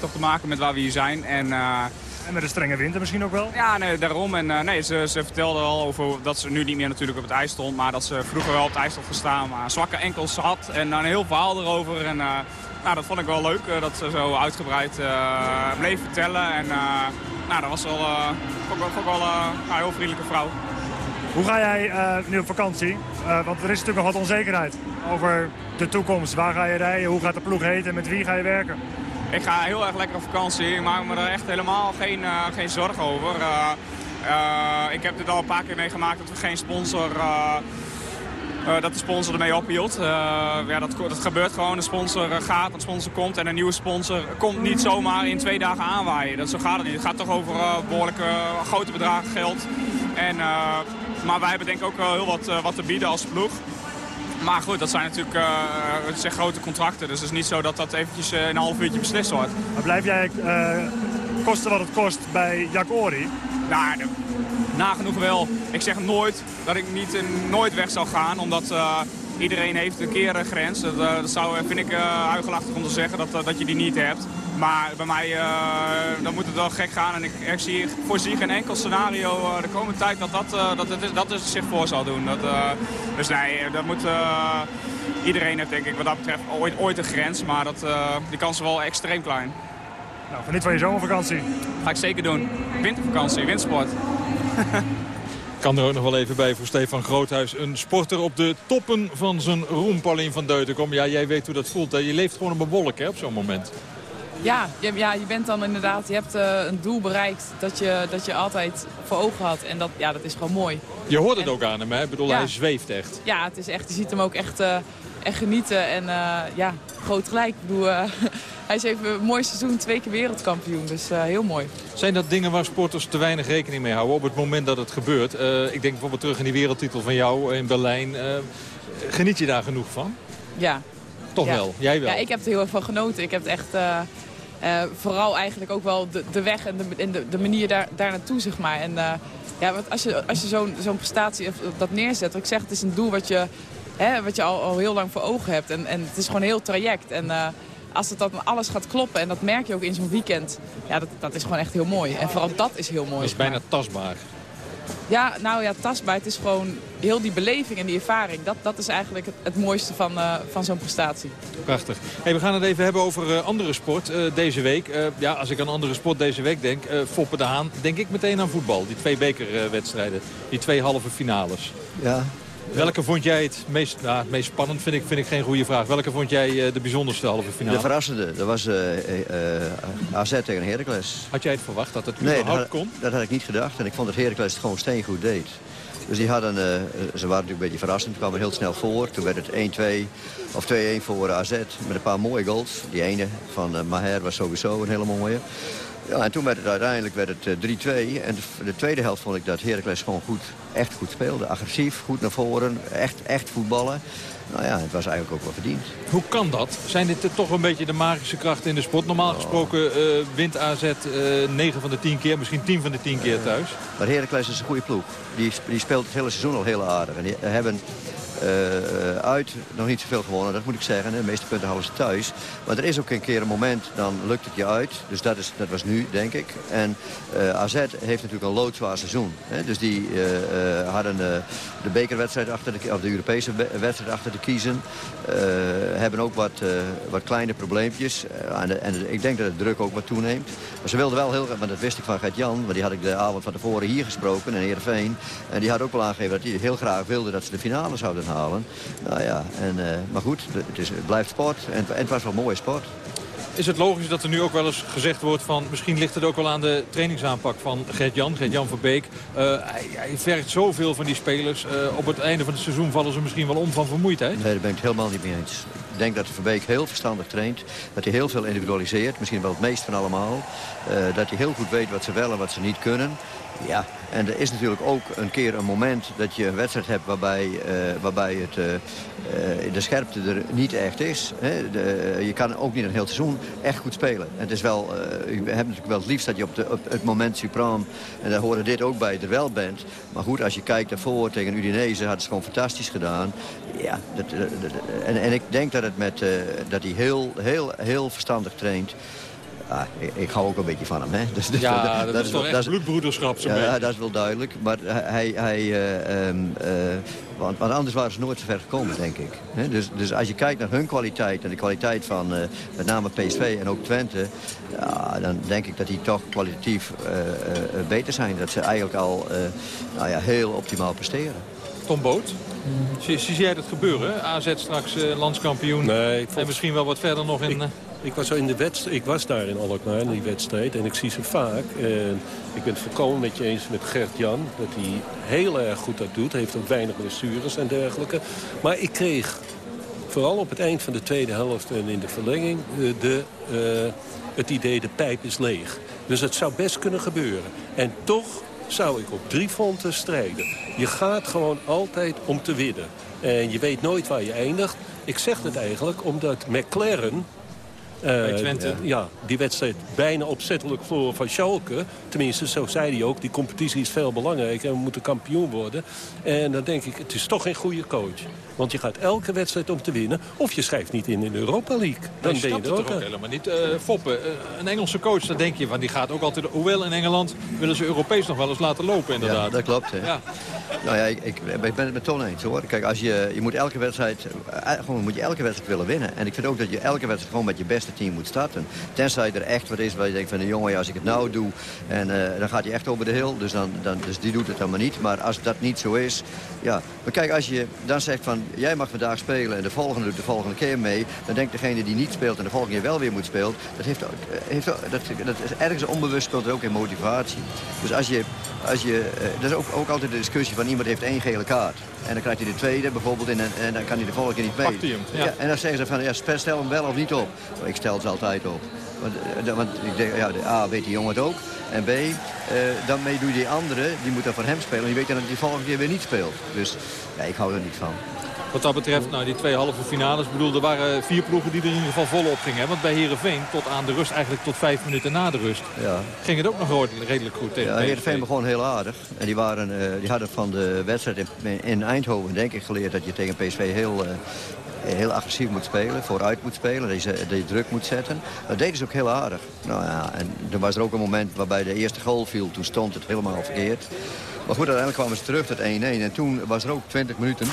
toch te maken met waar we hier zijn. En, uh, en met de strenge winter misschien ook wel? Ja, nee, daarom. En nee, ze, ze vertelde al over dat ze nu niet meer natuurlijk op het ijs stond, maar dat ze vroeger wel op het ijs had gestaan, maar zwakke enkels had. En dan een heel verhaal erover. En nou, dat vond ik wel leuk, dat ze zo uitgebreid bleef vertellen. En nou, dat was wel, vond ik wel, wel een heel vriendelijke vrouw. Hoe ga jij nu op vakantie? Want er is natuurlijk nog wat onzekerheid over de toekomst. Waar ga je rijden? Hoe gaat de ploeg heten? Met wie ga je werken? Ik ga heel erg lekker op vakantie. Ik maak me er echt helemaal geen, uh, geen zorgen over. ik heb dit al een paar keer meegemaakt dat we geen sponsor... dat de sponsor ermee ophield. ja, dat, dat gebeurt gewoon. De sponsor gaat, de sponsor komt en een nieuwe sponsor komt niet zomaar in twee dagen aanwaaien. Dat, zo gaat het niet. Het gaat toch over behoorlijke grote bedragen geld. En maar wij hebben denk ik ook wel heel wat, uh, wat te bieden als ploeg. Maar goed, dat zijn natuurlijk uh, het zijn grote contracten. Dus het is niet zo dat dat eventjes uh, in een half uurtje beslist wordt. Maar blijf jij kosten wat het kost bij Jack Ori? Nou, nagenoeg wel. Ik zeg nooit dat ik niet nooit weg zal gaan. Omdat iedereen heeft een keer een grens. Dat, dat zou, vind ik uh, huigelachtig om te zeggen dat, dat je die niet hebt. Maar bij mij dan moet het wel gek gaan. En ik, ik zie, voorzie geen enkel scenario de komende tijd dat dat, dat, het, dat het zich voor zal doen. Dat, dus nee, dat moet... iedereen heeft denk ik wat dat betreft ooit, ooit een grens. Maar dat, die kans is wel extreem klein. Nou, van niet van je zomervakantie. Ga ik zeker doen. Wintervakantie, windsport. kan er ook nog wel even bij voor Stefan Groothuis. Een sporter op de toppen van zijn roem, Paulien van Deutenkom. Ja, jij weet hoe dat voelt. Hè? Je leeft gewoon op een wolk hè, op zo'n moment. Ja, je, ja, je bent dan inderdaad, je hebt uh, een doel bereikt dat je, dat je altijd voor ogen had. En dat, ja, dat is gewoon mooi. Je hoort het ook aan hem, hè? Ik bedoel, hij zweeft echt. Ja, het is echt, je ziet hem ook echt, uh, echt genieten. En uh, ja, groot gelijk. Ik bedoel, hij is even een mooi seizoen, twee keer wereldkampioen. Dus uh, heel mooi. Zijn dat dingen waar sporters te weinig rekening mee houden op het moment dat het gebeurt? Uh, ik denk bijvoorbeeld terug in die wereldtitel van jou in Berlijn. Uh, geniet je daar genoeg van? Ja. Toch ja. wel? Jij wel? Ja, ik heb er heel erg van genoten. Ik heb het echt... vooral eigenlijk ook wel de, de weg en, de, en de, de, manier daar, daar naartoe, zeg maar. En ja, want als je, als je zo'n zo'n prestatie dat neerzet... Wat ik zeg, het is een doel wat je, hè, wat je al, al heel lang voor ogen hebt. En, en het is gewoon een heel traject. En als het dan alles gaat kloppen, en dat merk je ook in zo'n weekend... ja, dat, dat is gewoon echt heel mooi. En vooral dat is heel mooi. Dat is bijna tastbaar. Ja, nou ja, tastbaar. Het is gewoon heel die beleving en die ervaring. Dat, dat is eigenlijk het, het mooiste van, uh, van zo'n prestatie. Prachtig. Hey, we gaan het even hebben over uh, andere sport uh, deze week. ja, als ik aan andere sport deze week denk, Foppe de Haan, denk ik meteen aan voetbal. Die twee bekerwedstrijden, die twee halve finales. Ja, Welke vond jij het meest, nou, het meest spannend? Vind ik, vind ik geen goede vraag. Welke vond jij uh, de bijzonderste halve finale? De verrassende. Dat was uh, uh, AZ tegen Heracles. Had jij het verwacht dat het nee, überhaupt dat, kon? dat had ik niet gedacht. En ik vond dat Heracles het gewoon steengoed deed. Dus die hadden, ze waren natuurlijk een beetje verrassend. Toen kwamen heel snel voor. Toen werd het 1-2 of 2-1 voor AZ. Met een paar mooie goals. Die ene van Maher was sowieso een hele mooie. Ja, en toen werd het uiteindelijk werd het 3-2. En de, de, tweede helft vond ik dat Heracles gewoon goed, echt goed speelde. Agressief, goed naar voren, echt, echt voetballen. Nou ja, het was eigenlijk ook wel verdiend. Hoe kan dat? Zijn dit toch een beetje de magische krachten in de sport? Normaal gesproken uh, wint AZ uh, 9 van de 10 keer, misschien 10 van de 10 keer thuis. Maar Heracles is een goede ploeg. Die, die speelt het hele seizoen al heel aardig. En die hebben uh, uit nog niet zoveel gewonnen, dat moet ik zeggen. De meeste punten halen ze thuis. Maar er is ook een keer een moment, dan lukt het je uit. Dus dat, is, dat was nu, denk ik. En uh, AZ heeft natuurlijk een loodzwaar seizoen. Hè? Dus die uh, hadden de bekerwedstrijd achter de, of de Europese wedstrijd achter te kiezen. hebben ook wat, wat kleine probleempjes. en, en ik denk dat de druk ook wat toeneemt. Maar ze wilden wel heel graag, maar dat wist ik van Gert-Jan. Want die had ik de avond van tevoren hier gesproken in Heerenveen. En die had ook wel aangegeven dat hij heel graag wilde dat ze de finale zouden halen. Nou ja, en, uh, maar goed, het, is, het blijft sport en, en het was wel een mooie sport. Is het logisch dat er nu ook wel eens gezegd wordt van... misschien ligt het ook wel aan de trainingsaanpak van Gert-Jan, Gert-Jan Verbeek. Uh, hij, hij vergt zoveel van die spelers. Uh, op het einde van het seizoen vallen ze misschien wel om van vermoeidheid. Nee, daar ben ik het helemaal niet mee eens. Ik denk dat Verbeek heel verstandig traint. Dat hij heel veel individualiseert. Misschien wel het meest van allemaal. Uh, dat hij heel goed weet wat ze wel en wat ze niet kunnen. Ja, en er is natuurlijk ook een keer een moment dat je een wedstrijd hebt waarbij, uh, waarbij het, uh, uh, de scherpte er niet echt is. Hè? De, je kan ook niet een heel seizoen echt goed spelen. En het is wel, je hebt natuurlijk wel het liefst dat je op, de, op het moment supreme, en daar hoorde dit ook bij, er wel bent. Maar goed, als je kijkt daarvoor tegen Udinese, hadden ze gewoon fantastisch gedaan. Ja, dat, en, en ik denk dat, het met, dat hij heel, heel, heel verstandig traint. Ah, ik, ik, hou ook een beetje van hem. Hè? Dus, dus ja, dat, dat, dat is toch wel, echt bloedbroederschap. Ja, dat is wel duidelijk. Maar hij... hij uh, um, uh, want, want, anders waren ze nooit zo ver gekomen, denk ik. He, dus, dus, als je kijkt naar hun kwaliteit en de kwaliteit van uh, met name PSV en ook Twente... Ja, dan denk ik dat die toch kwalitatief beter zijn. Dat ze eigenlijk al nou ja, heel optimaal presteren. Tom Boot, zie, zie jij dat gebeuren? AZ straks landskampioen nee, en misschien wel wat verder nog in... Ik... Ik was, in de wedstrijd, ik was daar in Alkmaar in die wedstrijd en ik zie ze vaak. En ik ben het volkomen met je eens met Gert-Jan. Dat hij heel erg goed dat doet. Hij heeft ook weinig blessures en dergelijke. Maar ik kreeg vooral op het eind van de tweede helft en in de verlenging... De, uh, het idee de pijp is leeg. Dus het zou best kunnen gebeuren. En toch zou ik op drie fronten strijden. Je gaat gewoon altijd om te winnen. En je weet nooit waar je eindigt. Ik zeg het eigenlijk omdat McLaren Eh, Twente. ja, die wedstrijd bijna opzettelijk verloren van Schalke. Tenminste, zo zei hij ook. Die competitie is veel belangrijker en we moeten kampioen worden. En dan denk ik, het is toch geen goede coach. Want je gaat elke wedstrijd om te winnen. Of je schrijft niet in in de Europa League. Dan je ben je er ook toch ook helemaal niet. Eh Foppen, eh, een Engelse coach, daar denk je van, die gaat ook altijd... Hoewel in Engeland willen ze Europees nog wel eens laten lopen, inderdaad. Ja, dat klopt. Hè. Ja. Nou ja, ik, ik, ik ben het met Ton eens hoor. Kijk, als je, je moet elke wedstrijd, eh, gewoon moet je elke wedstrijd willen winnen. En ik vind ook dat je elke wedstrijd gewoon met je beste team moet starten. Tenzij er echt wat is waar je denkt van, jongen, ja, als ik het nou doe, en eh, dan gaat hij echt over de hill. Dus, dan, dan, dus die doet het helemaal niet. Maar als dat niet zo is, ja. Maar kijk, als je dan zegt van, jij mag vandaag spelen en de volgende doet de volgende keer mee. Dan denkt degene die niet speelt en de volgende keer wel weer moet spelen. Dat, heeft, ook- eh, heeft, dat, dat is ergens onbewust speelt het ook in motivatie. Dus als je, als je eh, dat is ook, ook altijd de discussie van iemand heeft één gele kaart. En dan krijgt hij de tweede bijvoorbeeld in en, en dan kan hij de volgende keer niet mee. Pakt hij hem, ja. en dan zeggen ze van, ja, stel hem wel of niet op. Maar ik stel ze altijd op. Want, eh, want ik denk, ja, de A weet die jongen het ook. En B, eh, dan mee doe je die andere, die moet dan voor hem spelen. En die weet dan dat hij de volgende keer weer niet speelt. Dus ja, ik hou er niet van. Wat dat betreft, nou, die twee halve finales, bedoel, er waren vier ploegen die er in ieder geval volop gingen. Hè? Want bij Herenveen tot aan de rust, eigenlijk tot vijf minuten na de rust, Ja. ging het ook nog redelijk- goed tegen Ja, PSV. Heerenveen begon heel aardig. En die, waren, eh, die hadden van de wedstrijd in, in Eindhoven denk ik geleerd dat je tegen PSV heel, eh, heel agressief moet spelen. Vooruit moet spelen, dat je, druk moet zetten. Dat deden ze ook heel aardig. Nou ja, en toen was er ook een moment waarbij de eerste goal viel. Toen stond het helemaal verkeerd. Maar goed, uiteindelijk kwamen ze terug tot 1-1. En toen was er ook 20 minuten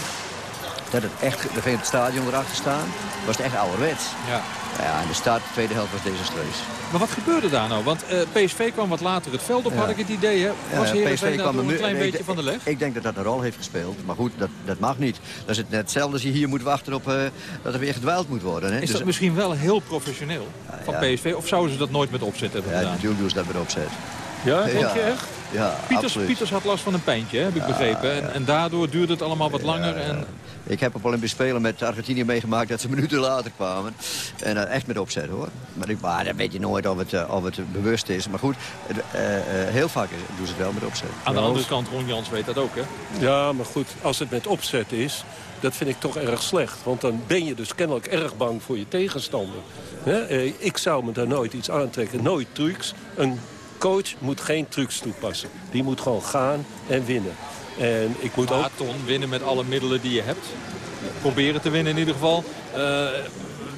dat het echt, ging het stadion erachter staan. was het echt ouderwets. Ja. Ja, en de start, de tweede helft was desastreus. Maar wat gebeurde daar nou? Want eh, PSV kwam wat later het veld op, Ja. had ik het idee. Hè? Was Ja, Heerenveen daardoor er een klein beetje van de leg? Ik denk dat dat een rol heeft gespeeld. Maar goed, dat, dat mag niet. Dan is het net hetzelfde als je hier moet wachten op eh, dat er weer gedwijld moet worden. Hè? Is Dus- dat misschien wel heel professioneel van ja. PSV? Of zouden ze dat nooit met opzet hebben Ja, gedaan? natuurlijk doen ze dat met opzet. Ja, denk Ja. je echt? Ja, Pieters, absoluut. Pieters had last van een pijntje, heb ik begrepen. En, en daardoor duurde het allemaal wat langer. En... Ik heb op Olympische Spelen met Argentinië meegemaakt dat ze minuten later kwamen. En echt met opzet hoor. Maar, ik, maar dan weet je nooit of het, eh, of het bewust is. Maar goed, eh, eh, heel vaak doen ze het wel met opzet. Aan de andere kant, Ron Jans weet dat ook, hè? Ja, maar goed, als het met opzet is, dat vind ik toch erg slecht. Want dan ben je dus kennelijk erg bang voor je tegenstander. Hè? Eh, Ik zou me daar nooit iets aantrekken, nooit trucs. Een coach moet geen trucs toepassen. Die moet gewoon gaan en winnen. En ik moet ook... Maar Ton, winnen met alle middelen die je hebt. Proberen te winnen in ieder geval. Eh,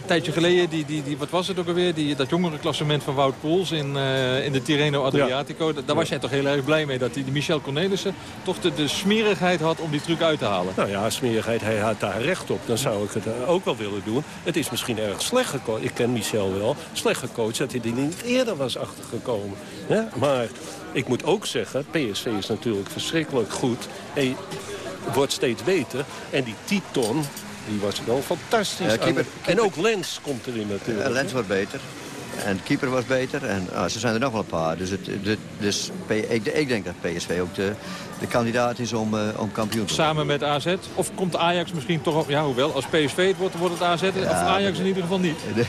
tijdje geleden, die, die, die, wat was het ook alweer? Die, dat jongere klassement van Wout Poels in, eh, in de Tirreno Adriatico. Da- Daar was jij toch heel erg blij mee dat die, die Michel Cornelissen toch de, de smerigheid had om die truc uit te halen. Nou ja, smerigheid, hij had daar recht op. Dan zou ik het eh, ook wel willen doen. Het is misschien erg slecht gecoacht. Ik ken Michel wel. Slecht gecoacht dat hij er niet eerder was achtergekomen. Maar ik moet ook zeggen, PSV is natuurlijk verschrikkelijk goed. Hij wordt steeds beter. En die Titon, die was wel fantastisch. Ja, keeper- en ook Lens komt erin natuurlijk. Lens wordt beter. En de keeper was beter. En ah, ze zijn er nog wel een paar. Dus, het, de, dus P- ik, ik denk dat PSV ook de, de kandidaat is om, eh, om kampioen te worden. Samen met AZ. Of komt Ajax misschien toch op... Ja, hoewel, als PSV het wordt, wordt het AZ. of Ajax in ieder geval niet. De-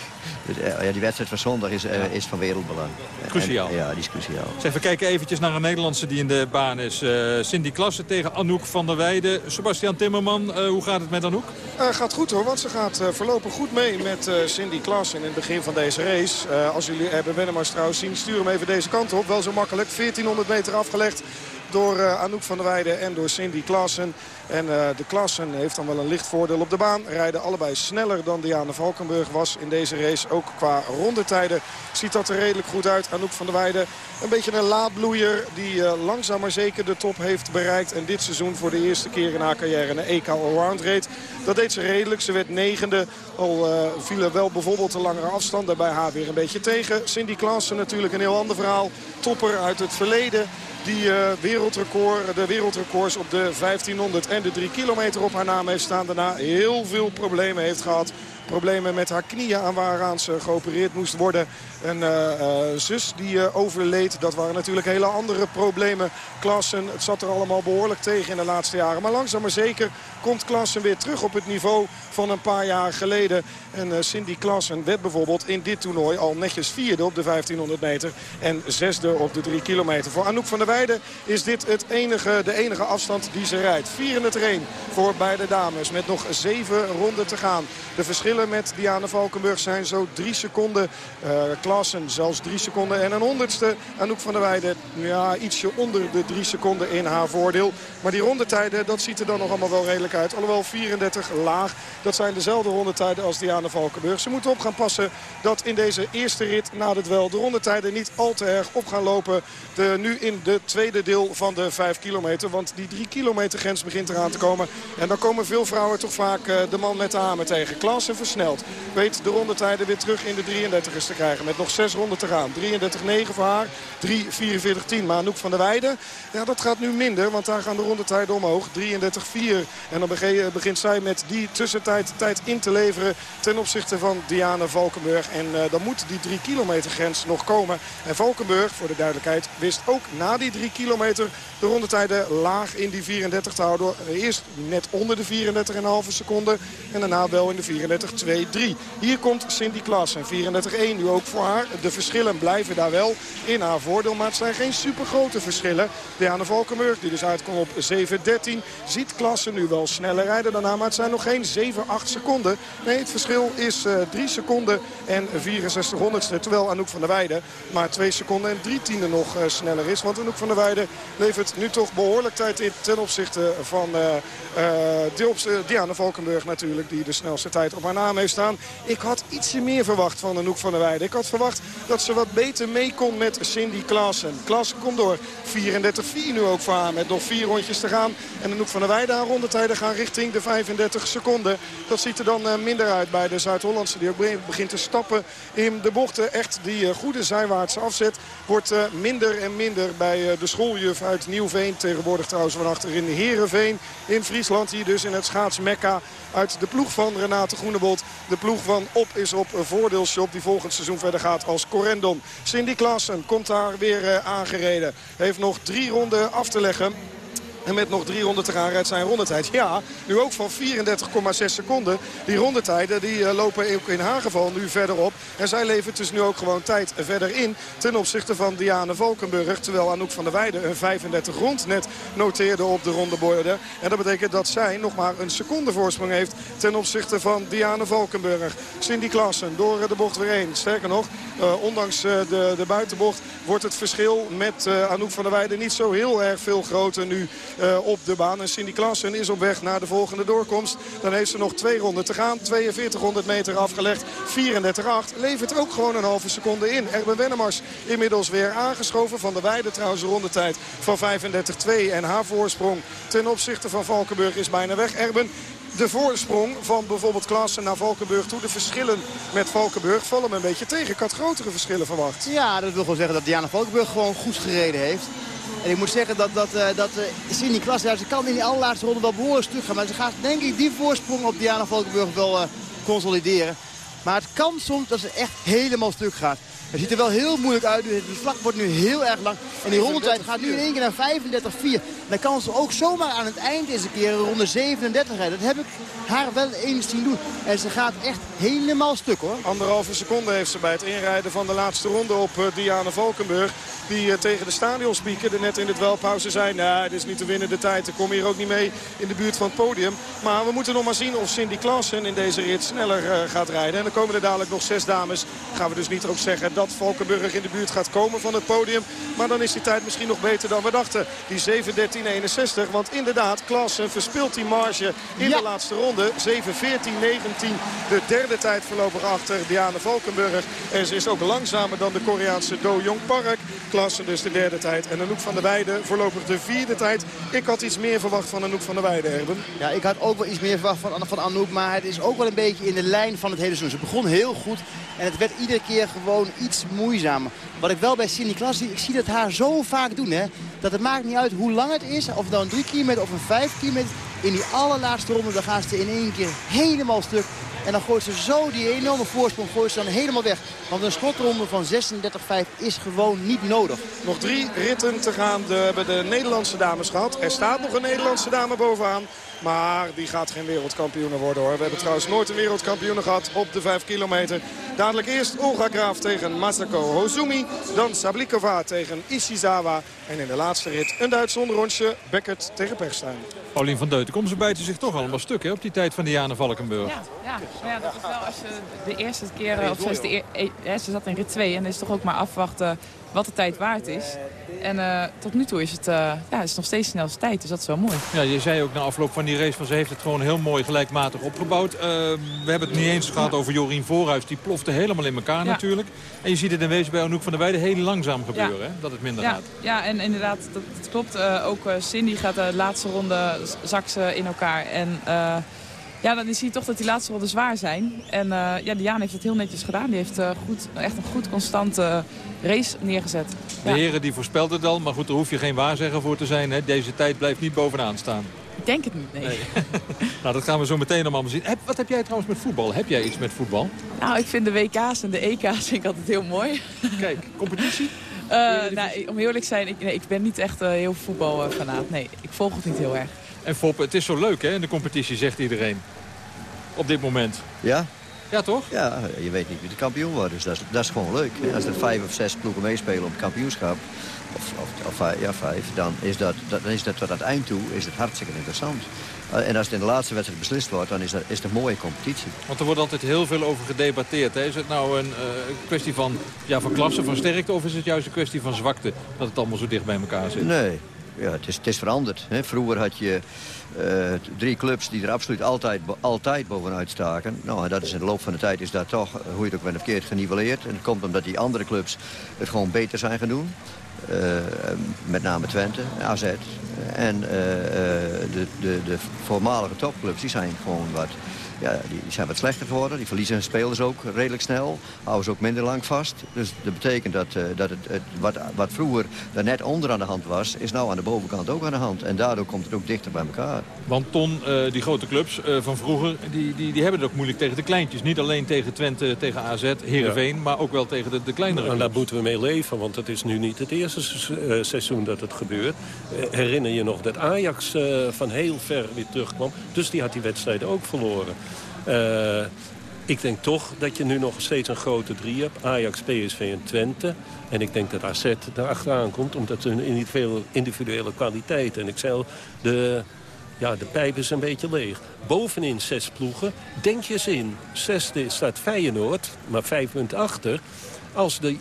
dus, ja, die wedstrijd van zondag is, eh, is van wereldbelang. En- Cruciaal. ja, die is cruciaal. Zeg, we kijken eventjes naar een Nederlandse die in de baan is. Eh, Cindy Klasse tegen Anouk van der Weijden. Sebastian Timmerman, eh, hoe gaat het met Anouk? Eh, gaat goed hoor, want ze gaat eh, voorlopig goed mee met eh, Cindy Klaas in het begin van deze race. Eh, als jullie hebben Wennemars trouwens zien, stuur hem even deze kant op. Wel zo makkelijk, 1400 meter afgelegd door eh, Anouk van der Weijden en door Cindy Klaassen. En eh, de Klaassen heeft dan wel een licht voordeel op de baan. Rijden allebei sneller dan Diana Valkenburg was in deze race. Ook qua rondetijden ziet dat er redelijk goed uit. Anouk van der Weijden een beetje een laadbloeier die eh, langzaam maar zeker de top heeft bereikt. En dit seizoen voor de eerste keer in haar carrière een EK Allround reed. Dat deed ze redelijk. Ze werd negende. Al vielen wel bijvoorbeeld een langere afstand. Daarbij haar weer een beetje tegen. Cindy Klaassen natuurlijk een heel ander verhaal. Topper uit het verleden. Die eh, wereldrecord, de wereldrecords op de 1500 en de 3 kilometer op haar naam heeft staan. Daarna heel veel problemen heeft gehad. Problemen met haar knieën aan waaraan ze geopereerd moest worden. Een uh, zus die overleed. Dat waren natuurlijk hele andere problemen. Klassen, het zat er allemaal behoorlijk tegen in de laatste jaren. Maar langzaam maar zeker komt Klassen weer terug op het niveau van een paar jaar geleden. En Cindy Klassen werd bijvoorbeeld in dit toernooi al netjes vierde op de 1500 meter. En zesde op de 3 kilometer. Voor Anouk van der Weijden is dit het enige, de enige afstand die ze rijdt. 34 1 voor beide dames. Met nog zeven ronden te gaan. De verschillen met Diana Valkenburg zijn zo drie seconden. Uh, Klassen zelfs drie seconden en een honderdste. Anouk van der Weijden ja, ietsje onder de drie seconden in haar voordeel. Maar die rondetijden, dat ziet er dan nog allemaal wel redelijk uit. Alhoewel 34 laag. Dat zijn dezelfde rondetijden als Diana Valkenburg. Ze moeten op gaan passen dat in deze eerste rit na het wel de rondetijden niet al te erg op gaan lopen. De, nu in de tweede deel van de 5 kilometer. Want die 3 kilometer grens begint eraan te komen. En dan komen veel vrouwen toch vaak uh, de man met de hamer tegen. Klaassen versnelt. Weet de rondetijden weer terug in de 33ers te krijgen. Met nog 6 ronden te gaan. 33-9 voor haar. 3-44-10. Maar Anouk van der Weijden, ja, dat gaat nu minder. Want daar gaan de rondetijden omhoog. 33-4. En dan begint zij met die tussentijd tijd in te leveren ten opzichte van Diana Valkenburg. En uh, dan moet die 3 kilometer grens nog komen. En Valkenburg, voor de duidelijkheid, wist ook na die 3 kilometer de rondetijden laag in die 34 te houden. Eerst net onder de 34,5 seconden. En daarna wel in de 34-2-3. Hier komt Cindy Klaas. 34-1 nu ook voor haar. De verschillen blijven daar wel in haar voordeel. Maar het zijn geen super grote verschillen. Diana Valkenburg, die dus uitkomt op 7-13, ziet Klassen nu wel sneller rijden daarna. Maar het zijn nog geen 7-8 seconden. Nee, het verschil is uh, 3 seconden en 64 honderdste. Terwijl Anouk van der Weijden maar 2 seconden en 3 tienden nog uh, sneller is. Want Anouk van der Weijden levert nu toch behoorlijk tijd in ten opzichte van uh, Diana Valkenburg natuurlijk. Die de snelste tijd op haar naam heeft staan. Ik had ietsje meer verwacht van Anouk van der Weijden. Ik had verwacht dat ze wat beter mee kon met Cindy Klaassen. Klaassen komt door 34-4 nu ook voor haar. Met nog vier rondjes te gaan. En Anouk van der Weijden haar rondetijden gaan richting de 35 seconden. Dat ziet er dan uh, minder uit bij de Zuid-Hollandse. Die ook begint te stappen in de bochten. Echt die uh, goede zijwaartse afzet wordt uh, minder en minder bij de schooljuf uit Nieuwveen. Tegenwoordig trouwens van achter in Heerenveen in Friesland. Hier dus in het schaatsmekka uit de ploeg van Renate Groenebold. De ploeg van Op is op voordeelshop die volgend seizoen verder gaat als Corendon. Cindy Klaassen komt daar weer aangereden. Heeft nog drie ronden af te leggen. En met nog drie ronden te gaan rijdt zijn rondetijd. Ja, nu ook van 34,6 seconden. Die rondetijden die uh, lopen ook in haar geval nu verder op. En zij levert dus nu ook gewoon tijd verder in. Ten opzichte van Diane Valkenburg. Terwijl Anouk van der Weijden een 35 rond net noteerde op de rondeborden. En dat betekent dat zij nog maar een seconde voorsprong heeft ten opzichte van Diane Valkenburg. Cindy Klassen door de bocht weer heen. Sterker nog, uh, ondanks de, de buitenbocht wordt het verschil met uh, Anouk van der Weijden niet zo heel erg veel groter nu uh, op de baan. En Cindy Klassen is op weg naar de volgende doorkomst. Dan heeft ze nog twee ronden te gaan. 4200 meter afgelegd. 34,8 levert ook gewoon een halve seconde in. Erben Wennemars inmiddels weer aangeschoven. Van de Weide trouwens rondetijd van 35,2. En haar voorsprong ten opzichte van Valkenburg is bijna weg. Erben, de voorsprong van bijvoorbeeld Klaassen naar Valkenburg toe. De verschillen met Valkenburg vallen me een beetje tegen. Ik had grotere verschillen verwacht. Ja, dat wil gewoon zeggen dat Diana Valkenburg gewoon goed gereden heeft. En ik moet zeggen dat, dat, uh, dat uh, Cindy Klas, ja, ze kan in die allerlaatste ronde wel behoorlijk stuk gaan. Maar ze gaat denk ik die voorsprong op Diana Valkenburg wel uh, consolideren. Maar het kan soms dat ze echt helemaal stuk gaat. Het ziet er wel heel moeilijk uit. De vlak wordt nu heel erg lang. En die rondetijd gaat nu in één keer naar 35-4. Dan kan ze ook zomaar aan het eind een keer een ronde 37 rijden. Dat heb ik haar wel eens zien doen. En ze gaat echt helemaal stuk hoor. Anderhalve seconde heeft ze bij het inrijden van de laatste ronde op uh, Diana Valkenburg. Die uh, tegen de stadionspeaker er net in het welpauze zei. Nou, dit is niet te winnen de tijd. Ik kom hier ook niet mee in de buurt van het podium. Maar we moeten nog maar zien of Cindy Klassen in deze rit sneller uh, gaat rijden. En dan komen er dadelijk nog zes dames. Gaan we dus niet ook zeggen dat Valkenburg in de buurt gaat komen van het podium. Maar dan is die tijd misschien nog beter dan we dachten. Die 7.13.61. Want inderdaad, Klassen verspeelt die marge in ja. de laatste ronde. 7.14.19. De derde tijd voorlopig achter Diane Valkenburg. En ze is ook langzamer dan de Koreaanse Do Jong Park. Klassen dus de derde tijd. En Anouk van der Weijden voorlopig de vierde tijd. Ik had iets meer verwacht van Anouk van der Weijden, Erben. Ja, ik had ook wel iets meer verwacht van, van Anouk. Maar het is ook wel een beetje in de lijn van het hele seizoen. Ze begon heel goed. En het werd iedere keer gewoon iets moeizamer. Wat ik wel bij Cindy Klas zie, ik zie dat haar zo vaak doen. Hè, dat het maakt niet uit hoe lang het is. Of het nou een 3 kilometer of een 5 kilometer. In die allerlaatste ronde dan gaan ze in één keer helemaal stuk. En dan gooit ze zo die enorme voorsprong gooit ze dan helemaal weg. Want een slotronde van 36-5 is gewoon niet nodig. Nog drie ritten te gaan. We hebben de Nederlandse dames gehad. Er staat nog een Nederlandse dame bovenaan. Maar die gaat geen wereldkampioen worden hoor. We hebben trouwens nooit een wereldkampioen gehad op de 5 kilometer. Dadelijk eerst Olga Graaf tegen Masako Hozumi. Dan Sablikova tegen Ishizawa. En in de laatste rit een Duits onderrondje. Beckert tegen Perstijn. Paulien van Deuten, komen ze bijten zich toch allemaal stuk hè, op die tijd van Diana Valkenburg. Ja, ja. Nou ja, dat is wel als je de eerste keer, of ze, is de eer, ja, ze zat in rit 2 en is toch ook maar afwachten wat de tijd waard is. En uh, tot nu toe is het, uh, ja, is nog steeds de snelste tijd, dus dat is wel mooi. Ja, je zei ook na afloop van die race, van ze heeft het gewoon heel mooi gelijkmatig opgebouwd. Uh, we hebben het niet eens gehad over Jorien Voorhuis, die plofte helemaal in elkaar ja. natuurlijk. En je ziet het in wezen bij Anouk van der Weijden heel langzaam gebeuren, ja. hè, dat het minder gaat. Ja, en inderdaad, dat, dat klopt. ook Cindy gaat de laatste ronde zak ze in elkaar. En ja, dan zie je toch dat die laatste ronde zwaar zijn. En uh, ja, Diana heeft het heel netjes gedaan. Die heeft uh, goed, echt een goed constante race neergezet. De heren die voorspelden het al, maar goed, daar hoef je geen waarzegger voor te zijn. Hè? Deze tijd blijft niet bovenaan staan. Ik denk het niet, nee. nee. nou, dat gaan we zo meteen allemaal zien. Heb, wat heb jij trouwens met voetbal? Heb jij iets met voetbal? Nou, ik vind de WK's en de EK's vind ik altijd heel mooi. Kijk, competitie? Uh, nou, om eerlijk te zijn, ik, nee, ik ben niet echt heel voetbalfanaat. Nee, ik volg het niet heel erg. En Fop, het is zo leuk hè, in de competitie, zegt iedereen. Op dit moment. Ja? Ja, toch? Ja, je weet niet wie de kampioen wordt. Dus dat is, dat is gewoon leuk. Als er vijf of zes ploegen meespelen op het kampioenschap... Of, of, of ja, vijf, dan is dat, dat, dan is dat tot het eind toe is het hartstikke interessant. Uh, en als het in de laatste wedstrijd beslist wordt, dan is, dat, is het een mooie competitie. Want er wordt altijd heel veel over gedebatteerd. Hè? Is het nou een uh, kwestie van, ja, van klasse, van sterkte... of is het juist een kwestie van zwakte dat het allemaal zo dicht bij elkaar zit? Nee, ja, het, is, het is veranderd. Hè. Vroeger had je uh, drie clubs die er absoluut altijd, altijd bovenuit staken. Nou, dat is in de loop van de tijd is dat toch, hoe je het ook bent verkeerd, geniveleerd. En dat komt omdat die andere clubs het gewoon beter zijn gaan doen. Uh, met name Twente, AZ. En de, de, de voormalige topclubs die zijn gewoon wat ja, die zijn wat slechter geworden. Die verliezen hun spelers ook redelijk snel. Houden ze ook minder lang vast. Dus dat betekent dat, uh, dat het, het, wat, wat vroeger daar net onder aan de hand was... is nou aan de bovenkant ook aan de hand. En daardoor komt het ook dichter bij elkaar. Want Ton, uh, die grote clubs uh, van vroeger... Die, die, die hebben het ook moeilijk tegen de kleintjes. Niet alleen tegen Twente, tegen AZ, Heerenveen... Ja. maar ook wel tegen de, de kleinere nou, clubs. Daar moeten we mee leven, want het is nu niet het eerste seizoen dat het gebeurt. herinner je nog dat Ajax van heel ver weer terugkwam. Dus die had die wedstrijden ook verloren. Uh, ik denk toch dat je nu nog steeds een grote drie hebt. Ajax, PSV en Twente. En ik denk dat AZ daar achteraan komt. Omdat ze een individuele kwaliteit. En ik zei al, de, ja, de pijp is een beetje leeg. Bovenin zes ploegen. Denk je eens in. Zesde staat Feyenoord, maar vijf punten achter. Als de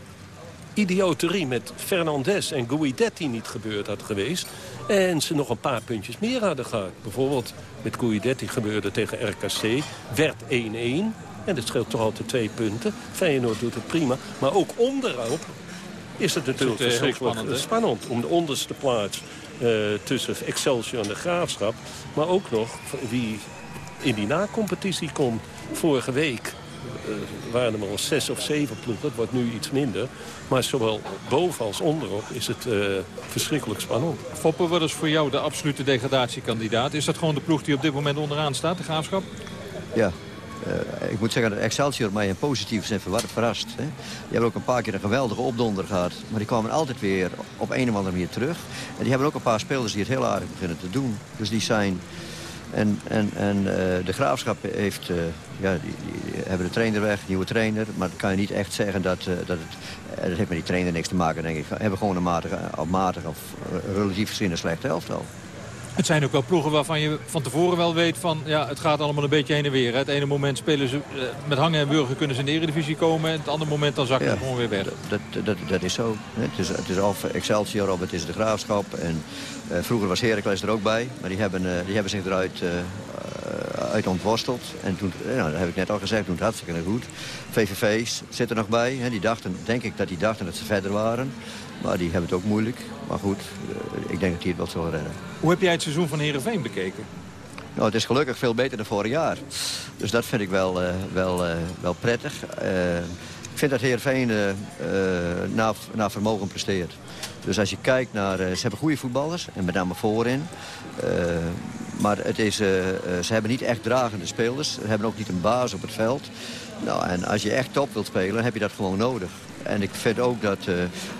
idioterie met Fernandes en Guidetti niet gebeurd had geweest... en ze nog een paar puntjes meer hadden gehad. Bijvoorbeeld met Guidetti gebeurde tegen RKC, werd 1-1... en dat scheelt toch altijd twee punten. Feyenoord doet het prima, maar ook onderop is het natuurlijk het, uh, verschrikkelijk spannend, spannend, om de onderste plaats uh, tussen Excelsior en de Graafschap. Maar ook nog wie in die na-competitie komt. Vorige week waren er al zes of zeven ploegen. Het wordt nu iets minder. Maar zowel boven als onderop is het uh, verschrikkelijk spannend. Foppen, wat is voor jou de absolute degradatiekandidaat? Is dat gewoon de ploeg die op dit moment onderaan staat, de Graafschap? Ja, uh, ik moet zeggen dat Excelsior mij in positief zin verrast. Hè. Die hebben ook een paar keer een geweldige opdonder gehad. Maar die kwamen altijd weer op een of andere manier terug. En die hebben ook een paar spelers die het heel aardig beginnen te doen. Dus die zijn... En, en, en uh, de Graafschap heeft... Uh, ja, die, die, hebben de trainer weg, nieuwe trainer. Maar dan kan je niet echt zeggen dat, uh, dat het... dat heeft met die trainer niks te maken, denk ik. Hebben gewoon een matige, matig of relatief gezien een slechte elftal. Het zijn ook wel ploegen waarvan je van tevoren wel weet van... ja, het gaat allemaal een beetje heen en weer. Hè. Het ene moment spelen ze uh, met hangen en burger kunnen ze in de eredivisie komen... en het andere moment dan zakken ze ja, gewoon weer weg. Dat, dat, dat is zo. Het is, het is of Excelsior of het is de Graafschap. En, uh, vroeger was Heracles er ook bij. Maar die hebben, uh, die hebben zich eruit uit ontworsteld. En toen, nou, dat heb ik net al gezegd, toen het hartstikke goed. VVV's zitten er nog bij. Hè. Die dachten, denk ik dat die dachten dat ze verder waren. Maar die hebben het ook moeilijk. Maar goed, ik denk dat die het wel zullen redden. Hoe heb jij het seizoen van Heerenveen bekeken? Nou, het is gelukkig veel beter dan vorig jaar. Dus dat vind ik wel, uh, wel, uh, wel prettig. Uh, ik vind dat Heerenveen naar, naar vermogen presteert. Dus als je kijkt naar... ze hebben goede voetballers, en met name voorin. Maar het is, ze hebben niet echt dragende spelers. Ze hebben ook niet een baas op het veld. Nou, en als je echt top wilt spelen, heb je dat gewoon nodig. En ik vind ook dat,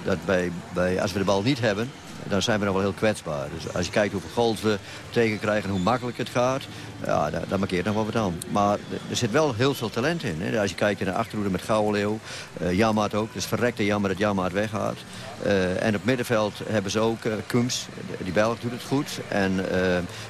dat bij, bij, als we de bal niet hebben dan zijn we nog wel heel kwetsbaar. Dus als je kijkt hoeveel goals we tegenkrijgen en hoe makkelijk het gaat... ja, daar, markeert nog wel wat aan. Maar er zit wel heel veel talent in. Hè. Als je kijkt naar de achterhoede met Gouwenleeuw, uh, Jammaat ook. Dus verrekte jammer dat Jammaat weggaat. Uh, en op middenveld hebben ze ook uh, Kums, die Belg doet het goed. En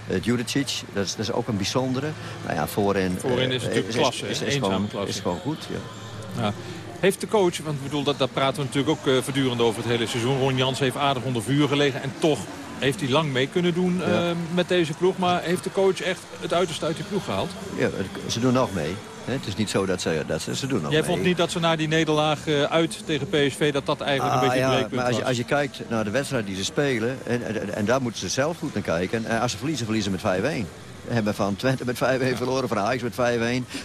uh, Juricic, dat is, dat is ook een bijzondere. Nou ja, voorin, voorin is het natuurlijk klasse, is, is, is, gewoon, is gewoon goed. Ja. ja. Heeft de coach, want ik bedoel, dat, daar praten we natuurlijk ook uh, voortdurend over het hele seizoen. Ron Jans heeft aardig onder vuur gelegen en toch heeft hij lang mee kunnen doen uh, met deze ploeg. Maar heeft de coach echt het uiterste uit die ploeg gehaald? Ja, ze doen nog mee. Het is niet zo dat ze, dat ze, ze doen nog Jij mee. vond niet dat ze na die nederlaag uh, uit tegen PSV... dat dat eigenlijk ah, een beetje ja, een breekpunt maar als je, was? als je kijkt naar de wedstrijd die ze spelen... En, en, en, daar moeten ze zelf goed naar kijken. En als ze verliezen, verliezen met 5-1 hebben van Twente met 5-1 verloren, van Ajax met 5-1,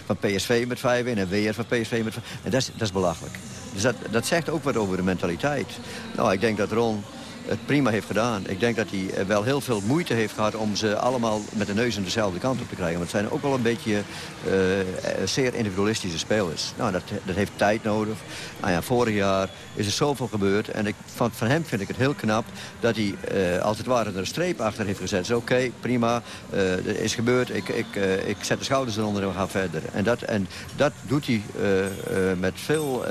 van PSV met 5-1 en weer van PSV met 5-1. En dat is, dat is belachelijk. Dus dat, dat zegt ook wat over de mentaliteit. Nou, ik denk dat Ron het prima heeft gedaan. Ik denk dat hij wel heel veel moeite heeft gehad om ze allemaal met de neus in dezelfde kant op te krijgen. Want het zijn ook wel een beetje uh, zeer individualistische spelers. Nou, dat, dat heeft tijd nodig. Nou ja, vorig jaar is er zoveel gebeurd. En ik, van, van hem vind ik het heel knap dat hij uh, als het ware er een streep achter heeft gezet. Oké, okay, prima, er is gebeurd. Ik, ik, ik zet de schouders eronder en we gaan verder. En dat, en dat doet hij met veel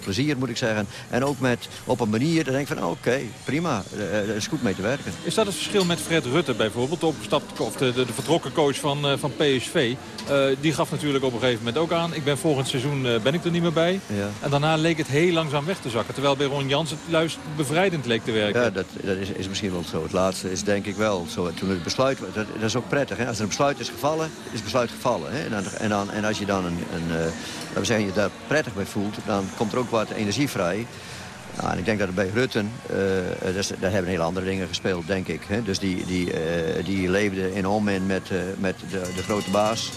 plezier, moet ik zeggen. En ook met, op een manier, denk ik van oké, prima. Er is goed mee te werken. Is dat het verschil met Fred Rutte bijvoorbeeld? De, opgestapt, of de, de, de vertrokken coach van, uh, van PSV. Uh, die gaf natuurlijk op een gegeven moment ook aan. Ik ben volgend seizoen ben ik er niet meer bij. Ja. En daarna leek het heel langzaam weg te zakken. Terwijl bij Ron Jans het juist bevrijdend leek te werken. Ja, dat, dat is, is, misschien wel zo. Het laatste is denk ik wel zo. Toen het besluit, dat, dat is ook prettig. Hè? Als er een besluit is gevallen, is het besluit gevallen. Hè? En, dan, en, dan, en als je dan een, een we zeggen, je daar prettig bij voelt, dan komt er ook wat energie vrij. Nou, en ik denk dat het bij Rutten, uh, dus, daar hebben hele andere dingen gespeeld, denk ik. Hè? Dus die, die, uh, die leefde in onmin met, uh, met de, de, grote baas.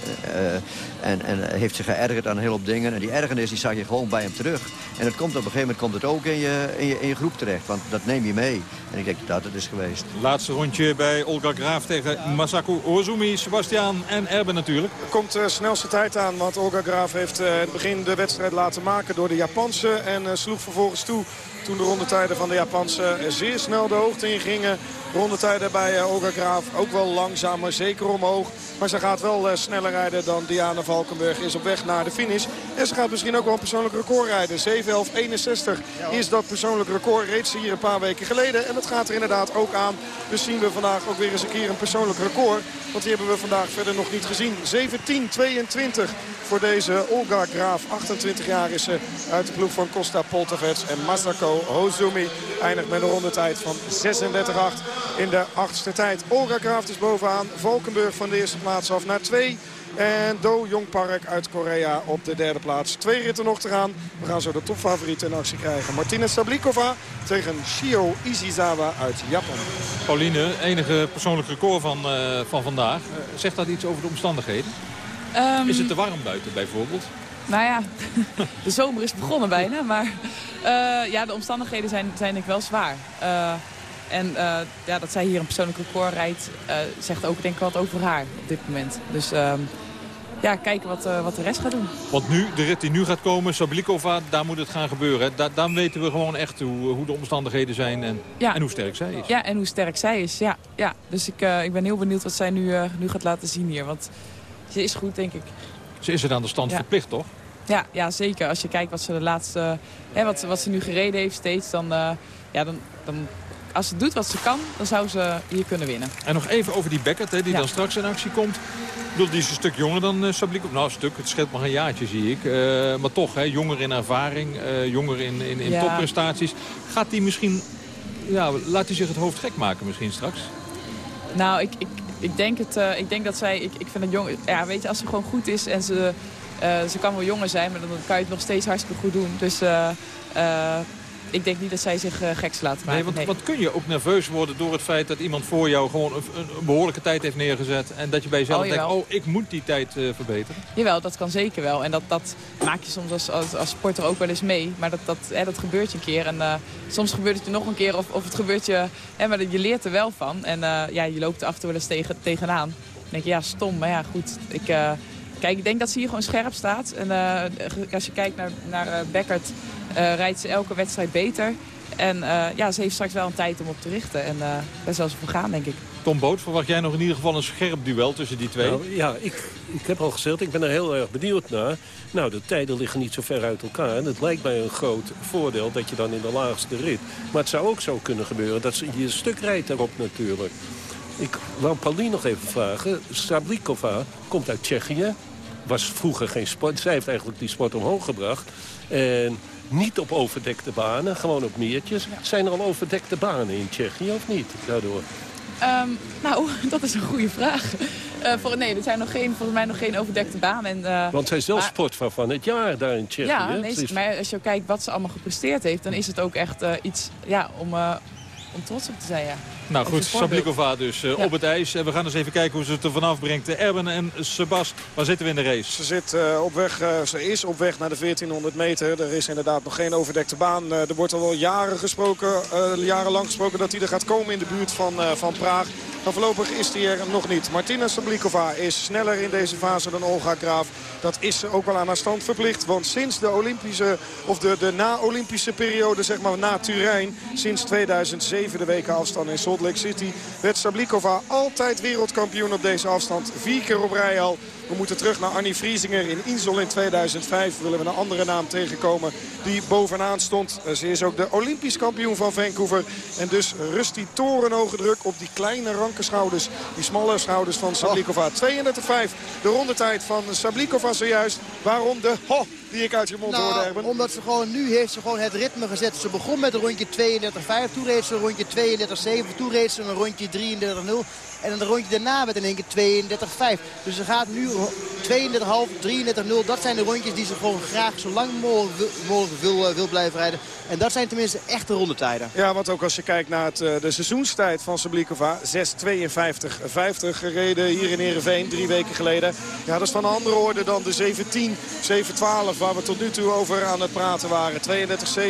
en, en heeft zich geërgerd aan een hele hoop dingen. En die ergernis die zag je gewoon bij hem terug. En het komt op een gegeven moment komt het ook in je, in je, in je groep terecht. Want dat neem je mee. En ik denk dat dat het is geweest. Laatste rondje bij Olga Graaf tegen Masaku Ozumi, Sebastian en Erben natuurlijk. Er komt de snelste tijd aan, want Olga Graaf heeft in het begin de wedstrijd laten maken door de Japanse. En sloeg vervolgens toe toen de rondetijden van de Japanse zeer snel de hoogte in gingen. Rondetijden bij Olga Graaf ook wel langzaam, maar zeker omhoog. Maar ze gaat wel sneller rijden dan Diana Valkenburg. Is op weg naar de finish. En ze gaat misschien ook wel een persoonlijk record rijden. 7.11.61 is dat persoonlijk record. Reeds hier een paar weken geleden. En dat gaat er inderdaad ook aan. Dus zien we vandaag ook weer eens een keer een persoonlijk record. Want die hebben we vandaag verder nog niet gezien. 17.22 voor deze Olga Graaf. 28 jaar is ze uit de ploeg van Costa Poltavets. En Hozumi eindigt met een rondetijd van 36.8 in de achtste tijd. Olga Graaf is bovenaan. Valkenburg van de eerste plaats af naar 2. En Do Jongpark uit Korea op de derde plaats. Twee ritten nog te gaan. We gaan zo de topfavoriet in actie krijgen. Martina Sablikova tegen Shio Ishizawa uit Japan. Pauline, enige persoonlijk record van, uh, van vandaag. Uh, zegt dat iets over de omstandigheden? Um, is het te warm buiten bijvoorbeeld? Nou ja, de zomer is begonnen bijna. Maar uh, ja, de omstandigheden zijn, zijn ik wel zwaar. En uh, ja, dat zij hier een persoonlijk record rijdt, zegt ook denk ik wat over haar op dit moment. Dus uh, ja, kijken wat, wat de rest gaat doen. Want nu, de rit die nu gaat komen, Sablikova, daar moet het gaan gebeuren. Da dan weten we gewoon echt hoe, hoe de omstandigheden zijn en, ja. en hoe sterk zij is. Ja, en hoe sterk zij is. Ja, ja. Dus ik, ik ben heel benieuwd wat zij nu, nu gaat laten zien hier. Want ze is goed, denk ik. Ze is er aan de stand ja. verplicht, toch? Ja, ja, zeker. Als je kijkt wat ze de laatste, hè, wat, wat ze nu gereden heeft steeds, dan, ja, dan, dan als ze doet wat ze kan, dan zou ze hier kunnen winnen. En nog even over die Beckett, hè, die ja. dan straks in actie komt. Ik bedoel, die is een stuk jonger dan uh, Sablikov. Nou, een stuk, het scheelt maar een jaartje, zie ik. Uh, maar toch, hè, jonger in ervaring, uh, jonger in, in, in ja. topprestaties. Gaat die misschien, ja, laat hij zich het hoofd gek maken misschien straks? Nou, ik, ik, ik, denk, het, ik denk dat zij, ik, ik vind het jong, ja, weet je, als ze gewoon goed is en ze, ze kan wel jonger zijn, maar dan kan je het nog steeds hartstikke goed doen. Dus ik denk niet dat zij zich uh, geks laat maken. Nee, want, nee. want kun je ook nerveus worden door het feit dat iemand voor jou gewoon een, een behoorlijke tijd heeft neergezet. En dat je bij jezelf oh, denkt, oh, ik moet die tijd uh, verbeteren. Jawel, dat kan zeker wel. En dat, dat maak je soms als, als, als sporter ook wel eens mee. Maar dat, dat, hè, dat gebeurt je een keer. En uh, soms gebeurt het je nog een keer of, of het gebeurt je... Hè, maar je leert er wel van. En ja, je loopt er af en toe wel eens tegen, tegenaan. denk je, ja, stom. Maar ja, goed. Ik, eh, kijk, ik denk dat ze hier gewoon scherp staat. En eh, als je kijkt naar, naar uh, Beckert, rijdt ze elke wedstrijd beter. En ja, ze heeft straks wel een tijd om op te richten. En daar zal ze voor gaan, denk ik. Tom Boot, verwacht jij nog in ieder geval een scherp duel tussen die twee? Nou, ja, ik, ik heb al gezegd, ik ben er heel erg benieuwd naar. Nou, de tijden liggen niet zo ver uit elkaar. En het lijkt mij een groot voordeel dat je dan in de laagste rit... Maar het zou ook zo kunnen gebeuren dat ze je een stuk rijdt daarop natuurlijk. Ik wou Pauline nog even vragen. Sablikova komt uit Tsjechië. Was vroeger geen sport. Zij heeft eigenlijk die sport omhoog gebracht. En niet op overdekte banen, gewoon op meertjes. Zijn er al overdekte banen in Tsjechië of niet daardoor? Um, nou, dat is een goede vraag. Uh, voor, nee, er zijn nog geen, volgens mij nog geen overdekte banen. En, uh, Want zij is zelf sport van, van het jaar daar in Tsjechië. Ja, nee, maar als je kijkt wat ze allemaal gepresteerd heeft... dan is het ook echt uh, iets ja, om, om trots op te zijn, ja. Nou goed, Sablikova dus uh, op het ijs. En we gaan eens even kijken hoe ze het er vanaf brengt. Erben en Sebas, waar zitten we in de race? Ze, zit, uh, op weg, uh, ze is op weg naar de 1400 meter. Er is inderdaad nog geen overdekte baan. er wordt al wel jaren gesproken, jarenlang gesproken dat hij er gaat komen in de buurt van, van Praag. Maar voorlopig is hij er nog niet. Martina Sablikova is sneller in deze fase dan Olga Graaf. Dat is ze ook wel aan haar stand verplicht. Want sinds de Olympische, of de, de na-Olympische periode, zeg maar na Turijn... sinds 2007 de weken afstand in Salt Lake City... werd Sablikova altijd wereldkampioen op deze afstand. Vier keer op rij al. We moeten terug naar Annie Vriesinger in Insel in 2005. Willen we een andere naam tegenkomen die bovenaan stond. Ze is ook de Olympisch kampioen van Vancouver. En dus rust die torenhoge druk op die kleine ranke schouders. Die smalle schouders van Sablikova. 32-5 de rondetijd van Sablikova zojuist. Waarom de ho die ik uit je mond nou, hoorde, Omdat ze gewoon, nu heeft ze gewoon het ritme gezet. Ze begon met een rondje 32-5. Toen reed ze een rondje 32-7. Toen reed ze een rondje 33-0. En een rondje daarna werd in één keer 32-5. Dus ze gaat nu 32,5, 33-0. Dat zijn de rondjes die ze gewoon graag zo lang mogelijk, wil, wil, blijven rijden. En dat zijn tenminste echte rondetijden. Ja, want ook als je kijkt naar het, de seizoenstijd van Sablikova. 6.52.50 gereden hier in Ereveen drie weken geleden. Ja, dat is van een andere orde dan de 17, 7.12 waar we tot nu toe over aan het praten waren. 32-7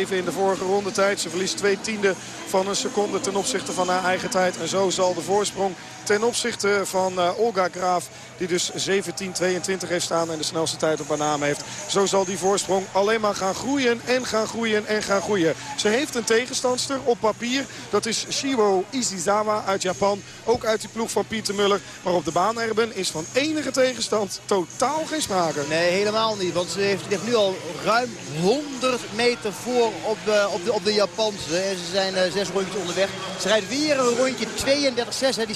in de vorige rondetijd. Ze verliest twee tiende van een seconde ten opzichte van haar eigen tijd. En zo zal de voorsprong ten opzichte van uh, Olga Graaf. Die dus 17-22 heeft staan en de snelste tijd op haar naam heeft. Zo zal die voorsprong alleen maar gaan groeien en gaan groeien en gaan groeien. Ze heeft een tegenstandster op papier. Dat is Shiwo Ishizawa uit Japan. Ook uit die ploeg van Pieter Muller. Maar op de baan Erben is van enige tegenstand totaal geen sprake. Nee, helemaal niet. Want ze heeft, ligt nu al ruim 100 meter voor op de, op de, op de Japanse. En ze zijn uh, zes rondjes onderweg. Ze rijdt weer een rondje 32-6, die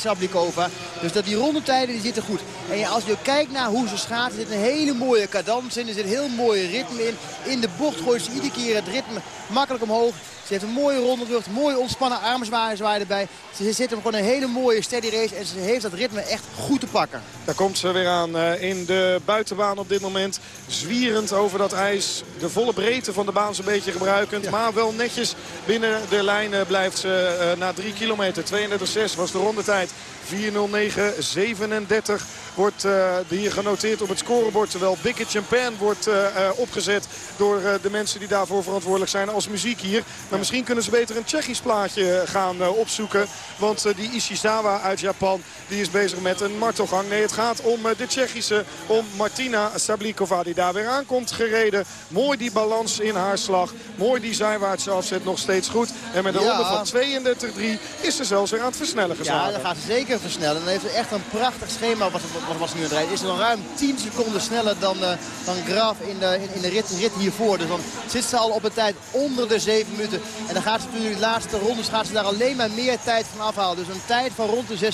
Dus dat die rondetijden die zitten goed. En als je kijkt naar hoe ze schaatsen, zit een hele mooie cadans in. Er zit een heel mooi ritme in. In de bocht gooit ze iedere keer het ritme makkelijk omhoog. Ze heeft een mooie ronde rug, mooie ontspannen armzwaai zwaai erbij. Ze zit hem gewoon een hele mooie steady race en ze heeft dat ritme echt goed te pakken. Daar komt ze weer aan uh, in de buitenbaan op dit moment. Zwierend over dat ijs. De volle breedte van de baan zo'n beetje gebruikend. Ja. Maar wel netjes binnen de lijnen blijft ze uh, na 3 kilometer. 32,6 was de rondetijd. 4.09.37 wordt uh, hier genoteerd op het scorebord. Terwijl Bicket Champagne wordt uh, uh, opgezet door de mensen die daarvoor verantwoordelijk zijn als muziek hier. Maar misschien kunnen ze beter een Tsjechisch plaatje gaan opzoeken. Want die Ishizawa uit Japan die is bezig met een martelgang. Nee, het gaat om de Tsjechische, om Martina Sablikova die daar weer aankomt gereden. Mooi die balans in haar slag. Mooi die zijwaartse afzet, nog steeds goed. En met een ja. ronde van 32-3 is ze zelfs weer aan het versnellen geslagen. Ja, dat gaat ze zeker versnellen. Dan heeft ze echt een prachtig schema wat, was nu. Is er dan ruim 10 seconden sneller dan, uh, dan Graaf in de, in, de rit, rit, hiervoor. Dus dan zit ze al op een tijd onder de 7 minuten. En dan gaat ze natuurlijk de laatste rondes gaat ze daar alleen maar meer tijd van afhalen. Dus een tijd van rond de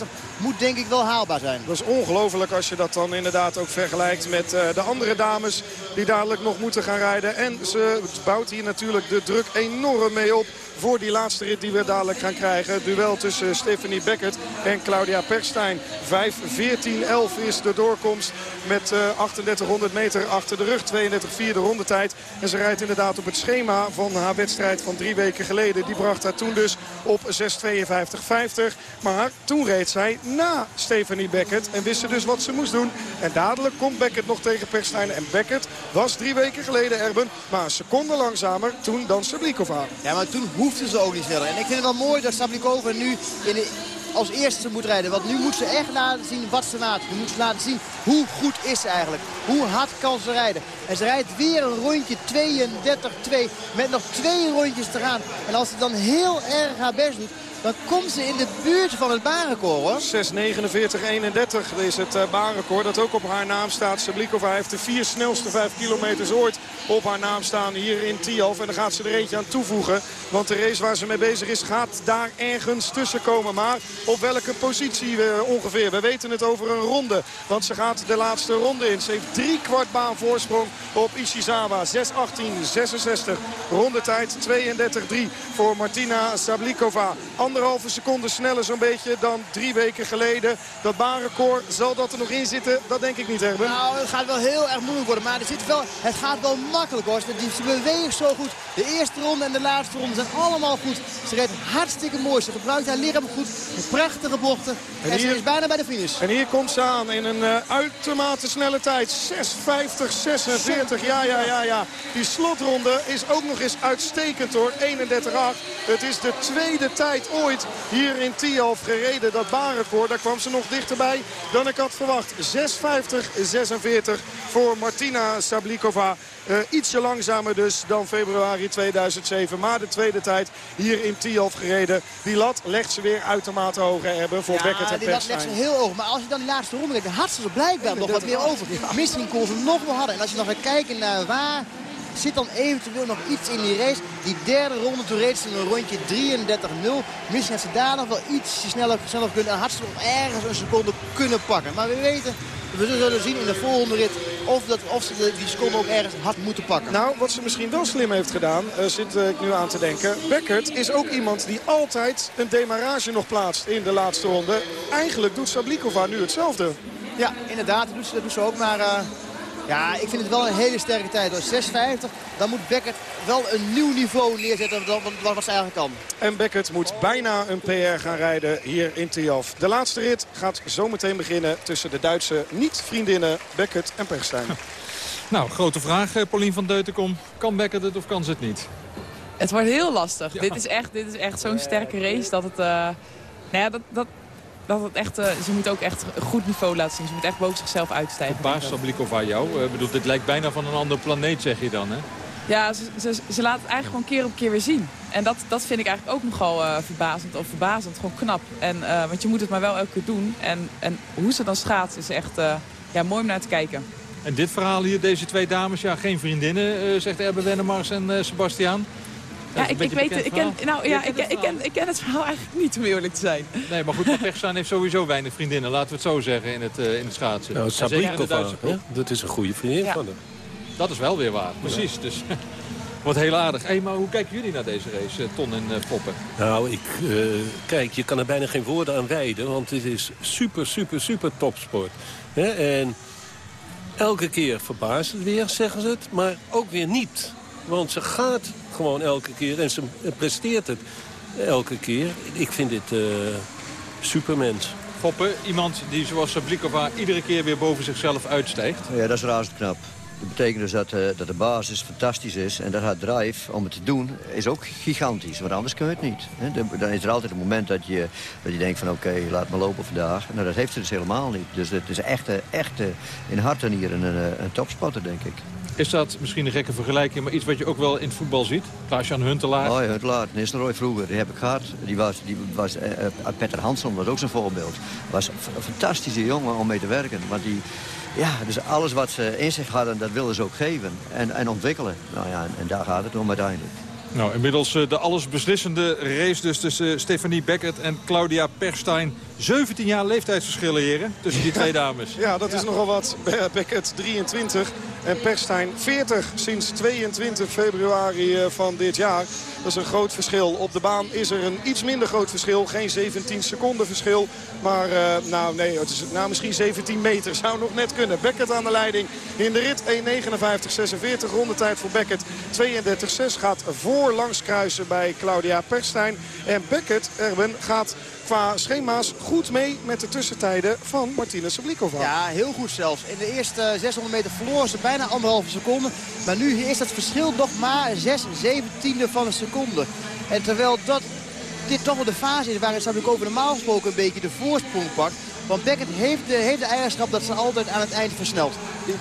6.55 moet denk ik wel haalbaar zijn. Dat is ongelooflijk als je dat dan inderdaad ook vergelijkt met uh, de andere dames die dadelijk nog moeten gaan rijden. En ze bouwt hier natuurlijk de druk enorm mee op voor die laatste rit die we dadelijk gaan krijgen. Het duel tussen Stephanie Beckett en Claudia Perstijn. 5-14-11 is de doorkomst met uh, 3800 meter achter de rug. 32-4 de rondetijd. En ze rijdt inderdaad op het schema van haar wedstrijd van drie weken geleden. Die bracht haar toen dus op 6-52-50. Maar toen reed zij na Stephanie Beckett. En wist ze dus wat ze moest doen. En dadelijk komt Beckett nog tegen Perstijn. En Beckett was drie weken geleden Erben. Maar een seconde langzamer toen dan Sablikova. Ja, maar toen hoefde ze ook niet sneller. En ik vind het wel mooi dat Sablikova nu in de als eerste moet rijden. Want nu moet ze echt laten zien wat ze laat. Nu moet ze laten zien hoe goed is ze eigenlijk. Hoe hard kan ze rijden. En ze rijdt weer een rondje 32-2 met nog twee rondjes te gaan. En als ze dan heel erg haar best doet, dan komt ze in de buurt van het baanrecord hoor. 6.49.31 is het uh, baanrecord dat ook op haar naam staat. Sablikova heeft de vier snelste 5 kilometers ooit op haar naam staan hier in Tialf. En dan gaat ze er eentje aan toevoegen. Want de race waar ze mee bezig is gaat daar ergens tussen komen. Maar op welke positie ongeveer? We weten het over een ronde. Want ze gaat de laatste ronde in. Ze heeft drie kwart baan voorsprong op Ishizawa. 6.18.66. Rondetijd 32.3 voor Martina Sablikova anderhalve seconde sneller zo'n beetje dan drie weken geleden. Dat baanrecord, zal dat er nog in zitten? Dat denk ik niet, Herbert. Nou, het gaat wel heel erg moeilijk worden. Maar er zit wel, het gaat wel makkelijk, hoor. Ze beweegt zo goed. De eerste ronde en de laatste ronde zijn allemaal goed. Ze rijdt hartstikke mooi. Ze gebruikt haar lichaam goed. Prachtige bochten. En, en hier, ze is bijna bij de finish. En hier komt ze aan in een uh, uitermate snelle tijd. 6.50, 46. Ja, ja, ja, ja. Die slotronde is ook nog eens uitstekend, hoor. 31.8. Het is de tweede tijd ooit hier in Tialf gereden. Dat baanrecord, daar kwam ze nog dichterbij dan ik had verwacht. 6.50-46 voor Martina Sablikova. Uh, ietsje langzamer dus dan februari 2007. Maar de tweede tijd hier in Tialf gereden. Die lat legt ze weer uitermate hoog hebben voor ja, Beckett en die lat legt ze heel hoog. Maar als je dan de laatste ronde kijkt, dan had ze er blijkbaar nog wat meer over. Misschien kon ze nog wel harder. En als je nog gaat kijken naar waar zit dan eventueel nog iets in die race. Die derde ronde, toen reed ze een rondje 33-0. Misschien had ze daar nog wel iets sneller, sneller kunnen. En had ze nog ergens een seconde kunnen pakken. Maar we weten, we zullen zien in de volgende rit of, dat, of ze die seconde ook ergens had moeten pakken. Nou, wat ze misschien wel slim heeft gedaan, uh, zit ik nu aan te denken. Beckert is ook iemand die altijd een demarrage nog plaatst in de laatste ronde. Eigenlijk doet Sablikova nu hetzelfde. Ja, inderdaad, dat doet ze, dat doet ze ook. Maar... Uh... Ja, ik vind het wel een hele sterke tijd. Door 6,50, dan moet Beckert wel een nieuw niveau neerzetten dan wat ze eigenlijk kan. En Beckert moet bijna een PR gaan rijden hier in Tialf. De laatste rit gaat zometeen beginnen tussen de Duitse niet-vriendinnen Beckert en Perstijn. Nou, grote vraag, Paulien van Deutenkom. Kan Beckert het of kan ze het niet? Het wordt heel lastig. Ja. Dit is echt, dit is echt zo'n sterke race dat het... Uh, nou ja, dat, dat, dat het echt, uh, ze moet ook echt een goed niveau laten zien. Ze moet echt boven zichzelf uitstijgen. Verbaasd Sablikova jou? Uh, bedoel, dit lijkt bijna van een andere planeet, zeg je dan, hè? Ja, ze, ze, ze laat het eigenlijk gewoon keer op keer weer zien. En dat, dat vind ik eigenlijk ook nogal uh, verbazend. Of verbazend, gewoon knap. En, uh, want je moet het maar wel elke keer doen. En, en hoe ze dan schaats is echt uh, ja, mooi om naar te kijken. En dit verhaal hier, deze twee dames, ja, geen vriendinnen, zegt Erbe Wennemars en Sebastiaan. Ja, ik, ik weet het. Ik ken, nou, ja, ik, ik, ken, ik ken het verhaal eigenlijk niet, om eerlijk te zijn. Nee, maar goed, Pechstaan heeft sowieso weinig vriendinnen. Laten we het zo zeggen in het, uh, in het schaatsen. Nou, Sablikova, ja, dat is een goede vriendin ja. van hem. Dat is wel weer waar, precies. Dus wat heel aardig. Hey, maar hoe kijken jullie naar deze race, Ton en uh, Poppen? Nou, ik, uh, kijk, je kan er bijna geen woorden aan wijden. Want het is super, super, super topsport. Hè? En elke keer verbaast het weer, zeggen ze het. Maar ook weer niet. Want ze gaat gewoon elke keer en ze presteert het elke keer. Ik vind dit uh, supermens. Poppen, iemand die zoals Sablikova iedere keer weer boven zichzelf uitstijgt. Ja, dat is razend knap. Dat betekent dus dat, uh, dat de basis fantastisch is. En dat haar drive om het te doen is ook gigantisch. Want anders kun je het niet. Hè. Dan is er altijd een moment dat je, dat je denkt van oké, okay, laat me lopen vandaag. Nou, dat heeft ze dus helemaal niet. Dus het is echt, echt in hart en hier een, een, een topspotter, denk ik. Is dat misschien een gekke vergelijking, maar iets wat je ook wel in het voetbal ziet? Klaas-Jan Huntelaar. Oh ja, Huntelaar, Nistelrooy vroeger, die heb ik gehad. Die was, die was, uh, Petter Hansson was ook zo'n voorbeeld. Was een fantastische jongen om mee te werken. Want die, ja, dus alles wat ze in zich hadden, dat wilden ze ook geven en, en ontwikkelen. Nou ja, en, en daar gaat het om uiteindelijk. Nou, inmiddels de allesbeslissende race dus tussen Stefanie Beckert en Claudia Perstein. 17 jaar leeftijdsverschillen, heren, tussen die twee dames. Ja, dat is nogal wat. Beckert 23 en Perstein 40 sinds 22 februari van dit jaar. Dat is een groot verschil. Op de baan is er een iets minder groot verschil. Geen 17 seconden verschil. Maar uh, nou, nee, het is, nou, misschien 17 meter zou nog net kunnen. Beckett aan de leiding in de rit. 1.59.46 rondetijd voor Beckett. 32.6 gaat voor langs kruisen bij Claudia Perstein. En Beckett, Erben, gaat qua schema's goed mee met de tussentijden van Martina Sablikova. Ja, heel goed zelfs. In de eerste 600 meter verloor ze bijna anderhalve seconde. Maar nu is dat verschil nog maar 6 zeventiende van een seconde. En terwijl dat dit toch wel de fase is waarin Sablikova normaal gesproken een beetje de voorsprong pakt. Want Beckett heeft de, heeft eigenschap dat ze altijd aan het eind versnelt.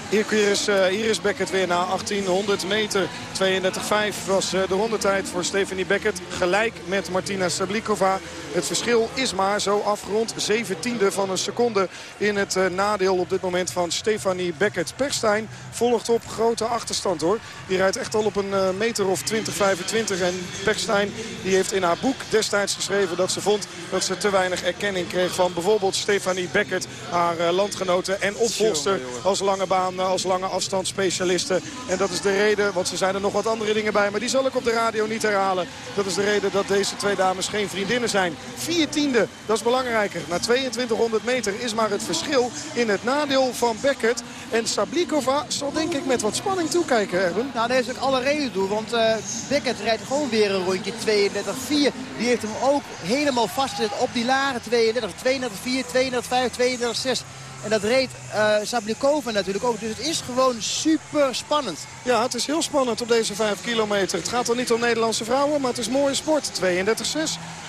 Hier is, uh, hier Beckett weer na 1800 meter. 32,5 was uh, de rondetijd voor Stephanie Beckett. Gelijk met Martina Sablikova. Het verschil is maar zo afgerond. Zeventiende van een seconde in het uh, nadeel op dit moment van Stefanie Beckett. Perstijn volgt op grote achterstand hoor. Die rijdt echt al op een meter of 20, 25. En Perstijn die heeft in haar boek destijds geschreven dat ze vond dat ze te weinig erkenning kreeg van bijvoorbeeld Stefanie Beckett. Haar landgenoten en opvolgster als lange baan, als lange afstandsspecialiste. En dat is de reden, want ze zijn er nog wat andere dingen bij. Maar die zal ik op de radio niet herhalen. Dat is de reden dat deze twee dames geen vriendinnen zijn. Vier tiende, dat is belangrijker. Na 2200 meter is maar het verschil in het nadeel van Beckett. En Sablikova zal denk ik met wat spanning toekijken, Erwin. Nou, daar heeft ook alle reden toe. Want uh, Beckett rijdt gewoon weer een rondje 32-4. Die heeft hem ook helemaal vastgezet op die lage 32. 32-4, 32-5, 32-6. En dat reed uh, Sablikova natuurlijk ook. Dus het is gewoon super spannend. Ja, het is heel spannend op deze 5 kilometer. Het gaat dan niet om Nederlandse vrouwen, maar het is mooie sport. 32-6.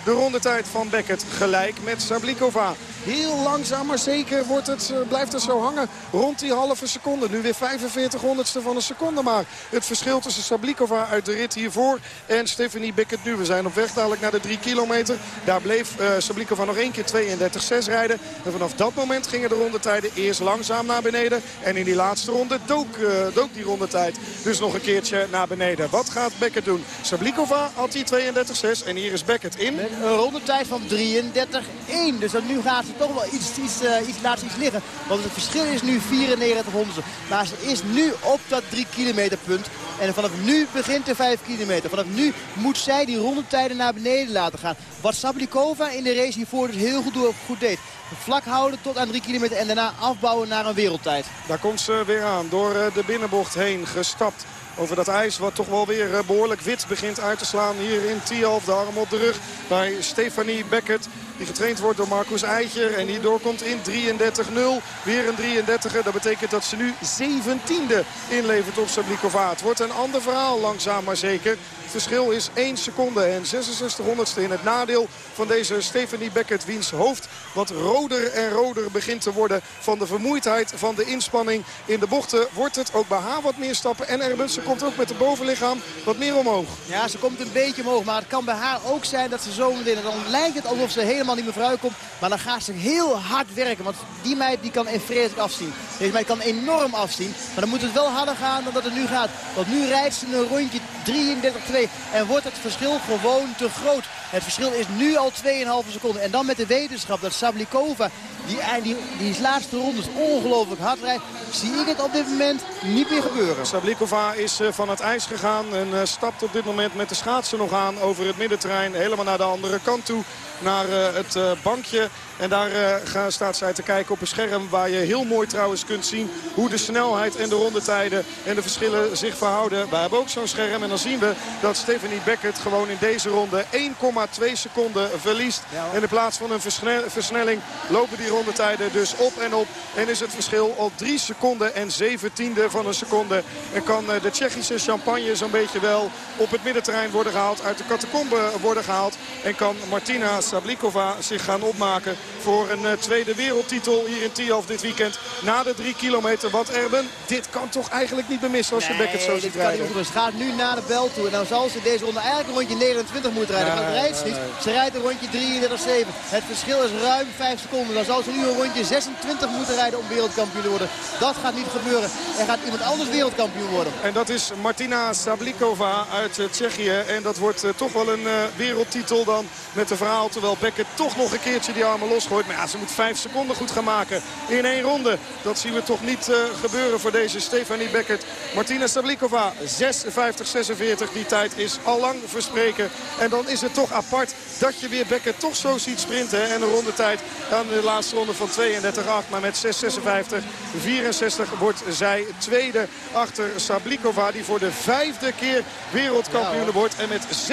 De rondetijd van Beckett gelijk met Sablikova. Heel langzaam, maar zeker wordt het, uh, blijft het zo hangen rond die halve seconde. Nu weer 45 honderdste van een seconde maar. Het verschil tussen Sablikova uit de rit hiervoor en Stephanie Beckett nu. We zijn op weg dadelijk naar de 3 kilometer. Daar bleef uh, Sablikova nog één keer 32-6 rijden. En vanaf dat moment gingen de rondetijden eerst langzaam naar beneden. En in die laatste ronde dook, uh, dook die rondetijd dus nog een keertje naar beneden. Wat gaat Beckett doen? Sablikova had die 32-6 en hier is Beckett in. Een rondetijd van 33-1. Dus nu gaat ze toch wel iets, iets, uh, iets laat iets liggen. Want het verschil is nu 94 honderdste. Maar ze is nu op dat 3 kilometer punt. En vanaf nu begint de 5 kilometer. Vanaf nu moet zij die rondetijden naar beneden laten gaan. Wat Sablikova in de race hiervoor dus heel goed, goed deed. Vlak houden tot aan 3 kilometer en daarna afbouwen naar een wereldtijd. Daar komt ze weer aan. Door de binnenbocht heen gestapt over dat ijs wat toch wel weer behoorlijk wit begint uit te slaan. Hier in Tialf, de arm op de rug bij Stefanie Beckett. Die getraind wordt door Marcus Eitjer. En die doorkomt in 33-0. Weer een 33er. Dat betekent dat ze nu 17e inlevert op Sablikova. Het wordt een ander verhaal langzaam maar zeker. Het verschil is 1 seconde en 66 honderdste in het nadeel van deze Stephanie Beckett. Wiens hoofd wat roder en roder begint te worden van de vermoeidheid van de inspanning. In de bochten wordt het ook bij haar wat meer stappen. En Erben, ze komt ook met de bovenlichaam wat meer omhoog. Ja, ze komt een beetje omhoog. Maar het kan bij haar ook zijn dat ze zo meteen... Dan lijkt het alsof ze helemaal niet meer vooruit komt. Maar dan gaat ze heel hard werken. Want die meid die kan vreselijk afzien. Deze meid kan enorm afzien. Maar dan moet het wel harder gaan dan dat het nu gaat. Want nu rijdt ze een rondje 33-2. En wordt het verschil gewoon te groot. Het verschil is nu al 2,5 seconden. En dan met de wetenschap dat Sablikova, die, die, die laatste rondes ongelooflijk hard rijdt, zie ik het op dit moment niet meer gebeuren. Sablikova is uh, van het ijs gegaan en uh, stapt op dit moment met de schaatsen nog aan over het middenterrein. Helemaal naar de andere kant toe, naar het bankje. En daar staat zij te kijken op een scherm waar je heel mooi trouwens kunt zien hoe de snelheid en de rondetijden en de verschillen zich verhouden. Wij hebben ook zo'n scherm en dan zien we dat Stephanie Beckett gewoon in deze ronde 1,2 seconden verliest. Ja, en in plaats van een versnelling lopen die rondetijden dus op en op. En is het verschil al 3 seconden en 17e van een seconde. En kan de Tsjechische champagne zo'n beetje wel op het middenterrein worden gehaald. Uit de catacombe worden gehaald. En kan Martina Sablikova zich gaan opmaken voor een uh, tweede wereldtitel hier in Tialf dit weekend. Na de drie kilometer. Wat Erben, dit kan toch eigenlijk niet bemissen als nee, je Beckett zo ziet rijden. Ze gaat nu naar de bel toe. En dan zal ze deze ronde eigenlijk een rondje 29 moeten rijden. maar ze rijdt een rondje 33-7. Het verschil is ruim 5 seconden. Dan zal ze nu een rondje 26 moeten rijden om wereldkampioen te worden. Dat gaat niet gebeuren. Er gaat iemand anders wereldkampioen worden. En dat is Martina Sablikova uit uh, Tsjechië. En dat wordt uh, toch wel een wereldtitel dan met de verhaal. Terwijl Beckett toch nog een keertje die armen losgooit. Maar ja, ze moet 5 seconden goed gaan maken in één ronde. Dat zien we toch niet gebeuren voor deze Stefanie Beckett. Martina Sablikova 56-46. Die tijd is al lang verspreken. En dan is het toch apart dat je weer Beckett toch zo ziet sprinten. En een rondetijd aan de laatste ronde van 32-8. Maar met 6-56-64 wordt zij tweede achter Sablikova. Die voor de vijfde keer wereldkampioen wordt. En met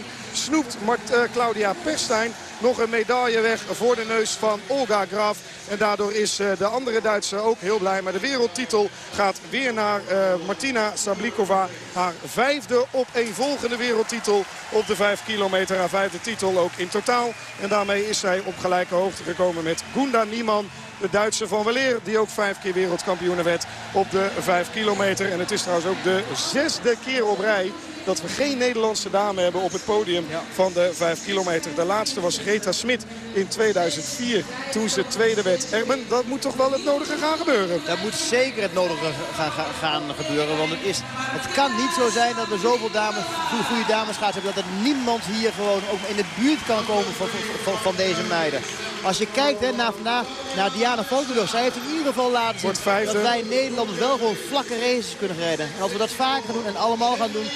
7-0-4-0-1 snoept Mart, uh, Claudia Perstijn nog een medaille weg voor de neus van Olga Graf. En daardoor is de andere Duitse ook heel blij. Maar de wereldtitel gaat weer naar Martina Sablikova. Haar vijfde op een volgende wereldtitel op de 5 kilometer. Haar vijfde titel ook in totaal. En daarmee is zij op gelijke hoogte gekomen met Gunda Niemann. De Duitse van Weleer, die ook vijf keer wereldkampioen werd op de 5 kilometer. En het is trouwens ook de zesde keer op rij dat we geen Nederlandse dame hebben op het podium van de 5 kilometer. De laatste was Greta Smit in 2004 toen ze tweede werd. Erben, dat moet toch wel het nodige gaan gebeuren? Dat moet zeker het nodige gaan, gaan, gaan gebeuren. Want het, is, het kan niet zo zijn dat we zoveel dames, goede, dames gaan hebben. Dat er niemand hier gewoon ook in de buurt kan komen van, van, van deze meiden. Als je kijkt hè, naar, naar, naar Diana Valkenburg, zij heeft in ieder geval laten zien dat wij Nederlanders wel gewoon vlakke races kunnen rijden. En als we dat vaker gaan doen en allemaal gaan doen,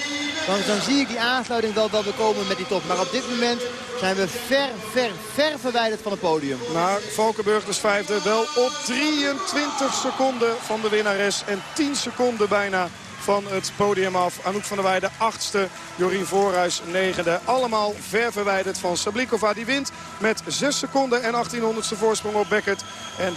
dan, zie ik die aansluiting wel dat we komen met die top. Maar op dit moment zijn we ver, ver, ver verwijderd van het podium. Maar Valkenburg dus vijfde wel op 23 seconden van de winnares. En 10 seconden bijna van het podium af. Anouk van der Weijden achtste, Jorien Voorhuis negende. Allemaal ver verwijderd van Sablikova. Die wint met 6 seconden en 1800ste voorsprong op Beckett. En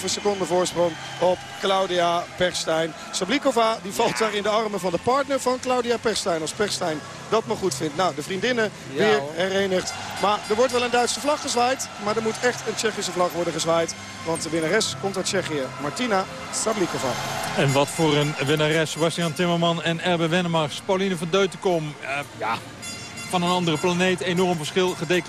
13,5 seconden voorsprong op Claudia Perstijn. Sablikova die valt daar in de armen van de partner van Claudia Perstijn. Als Perstijn dat maar goed vindt. Nou, de vriendinnen weer herenigd. Maar er wordt wel een Duitse vlag gezwaaid. Maar er moet echt een Tsjechische vlag worden gezwaaid. Want de winnares komt uit Tsjechië. Martina Sablikova. En wat voor een winnares. Sebastian Timmerman en Erbe Wennemars. Pauline van Deutenkom. Uh, ja, van een andere planeet. Enorm verschil gedeclareerd.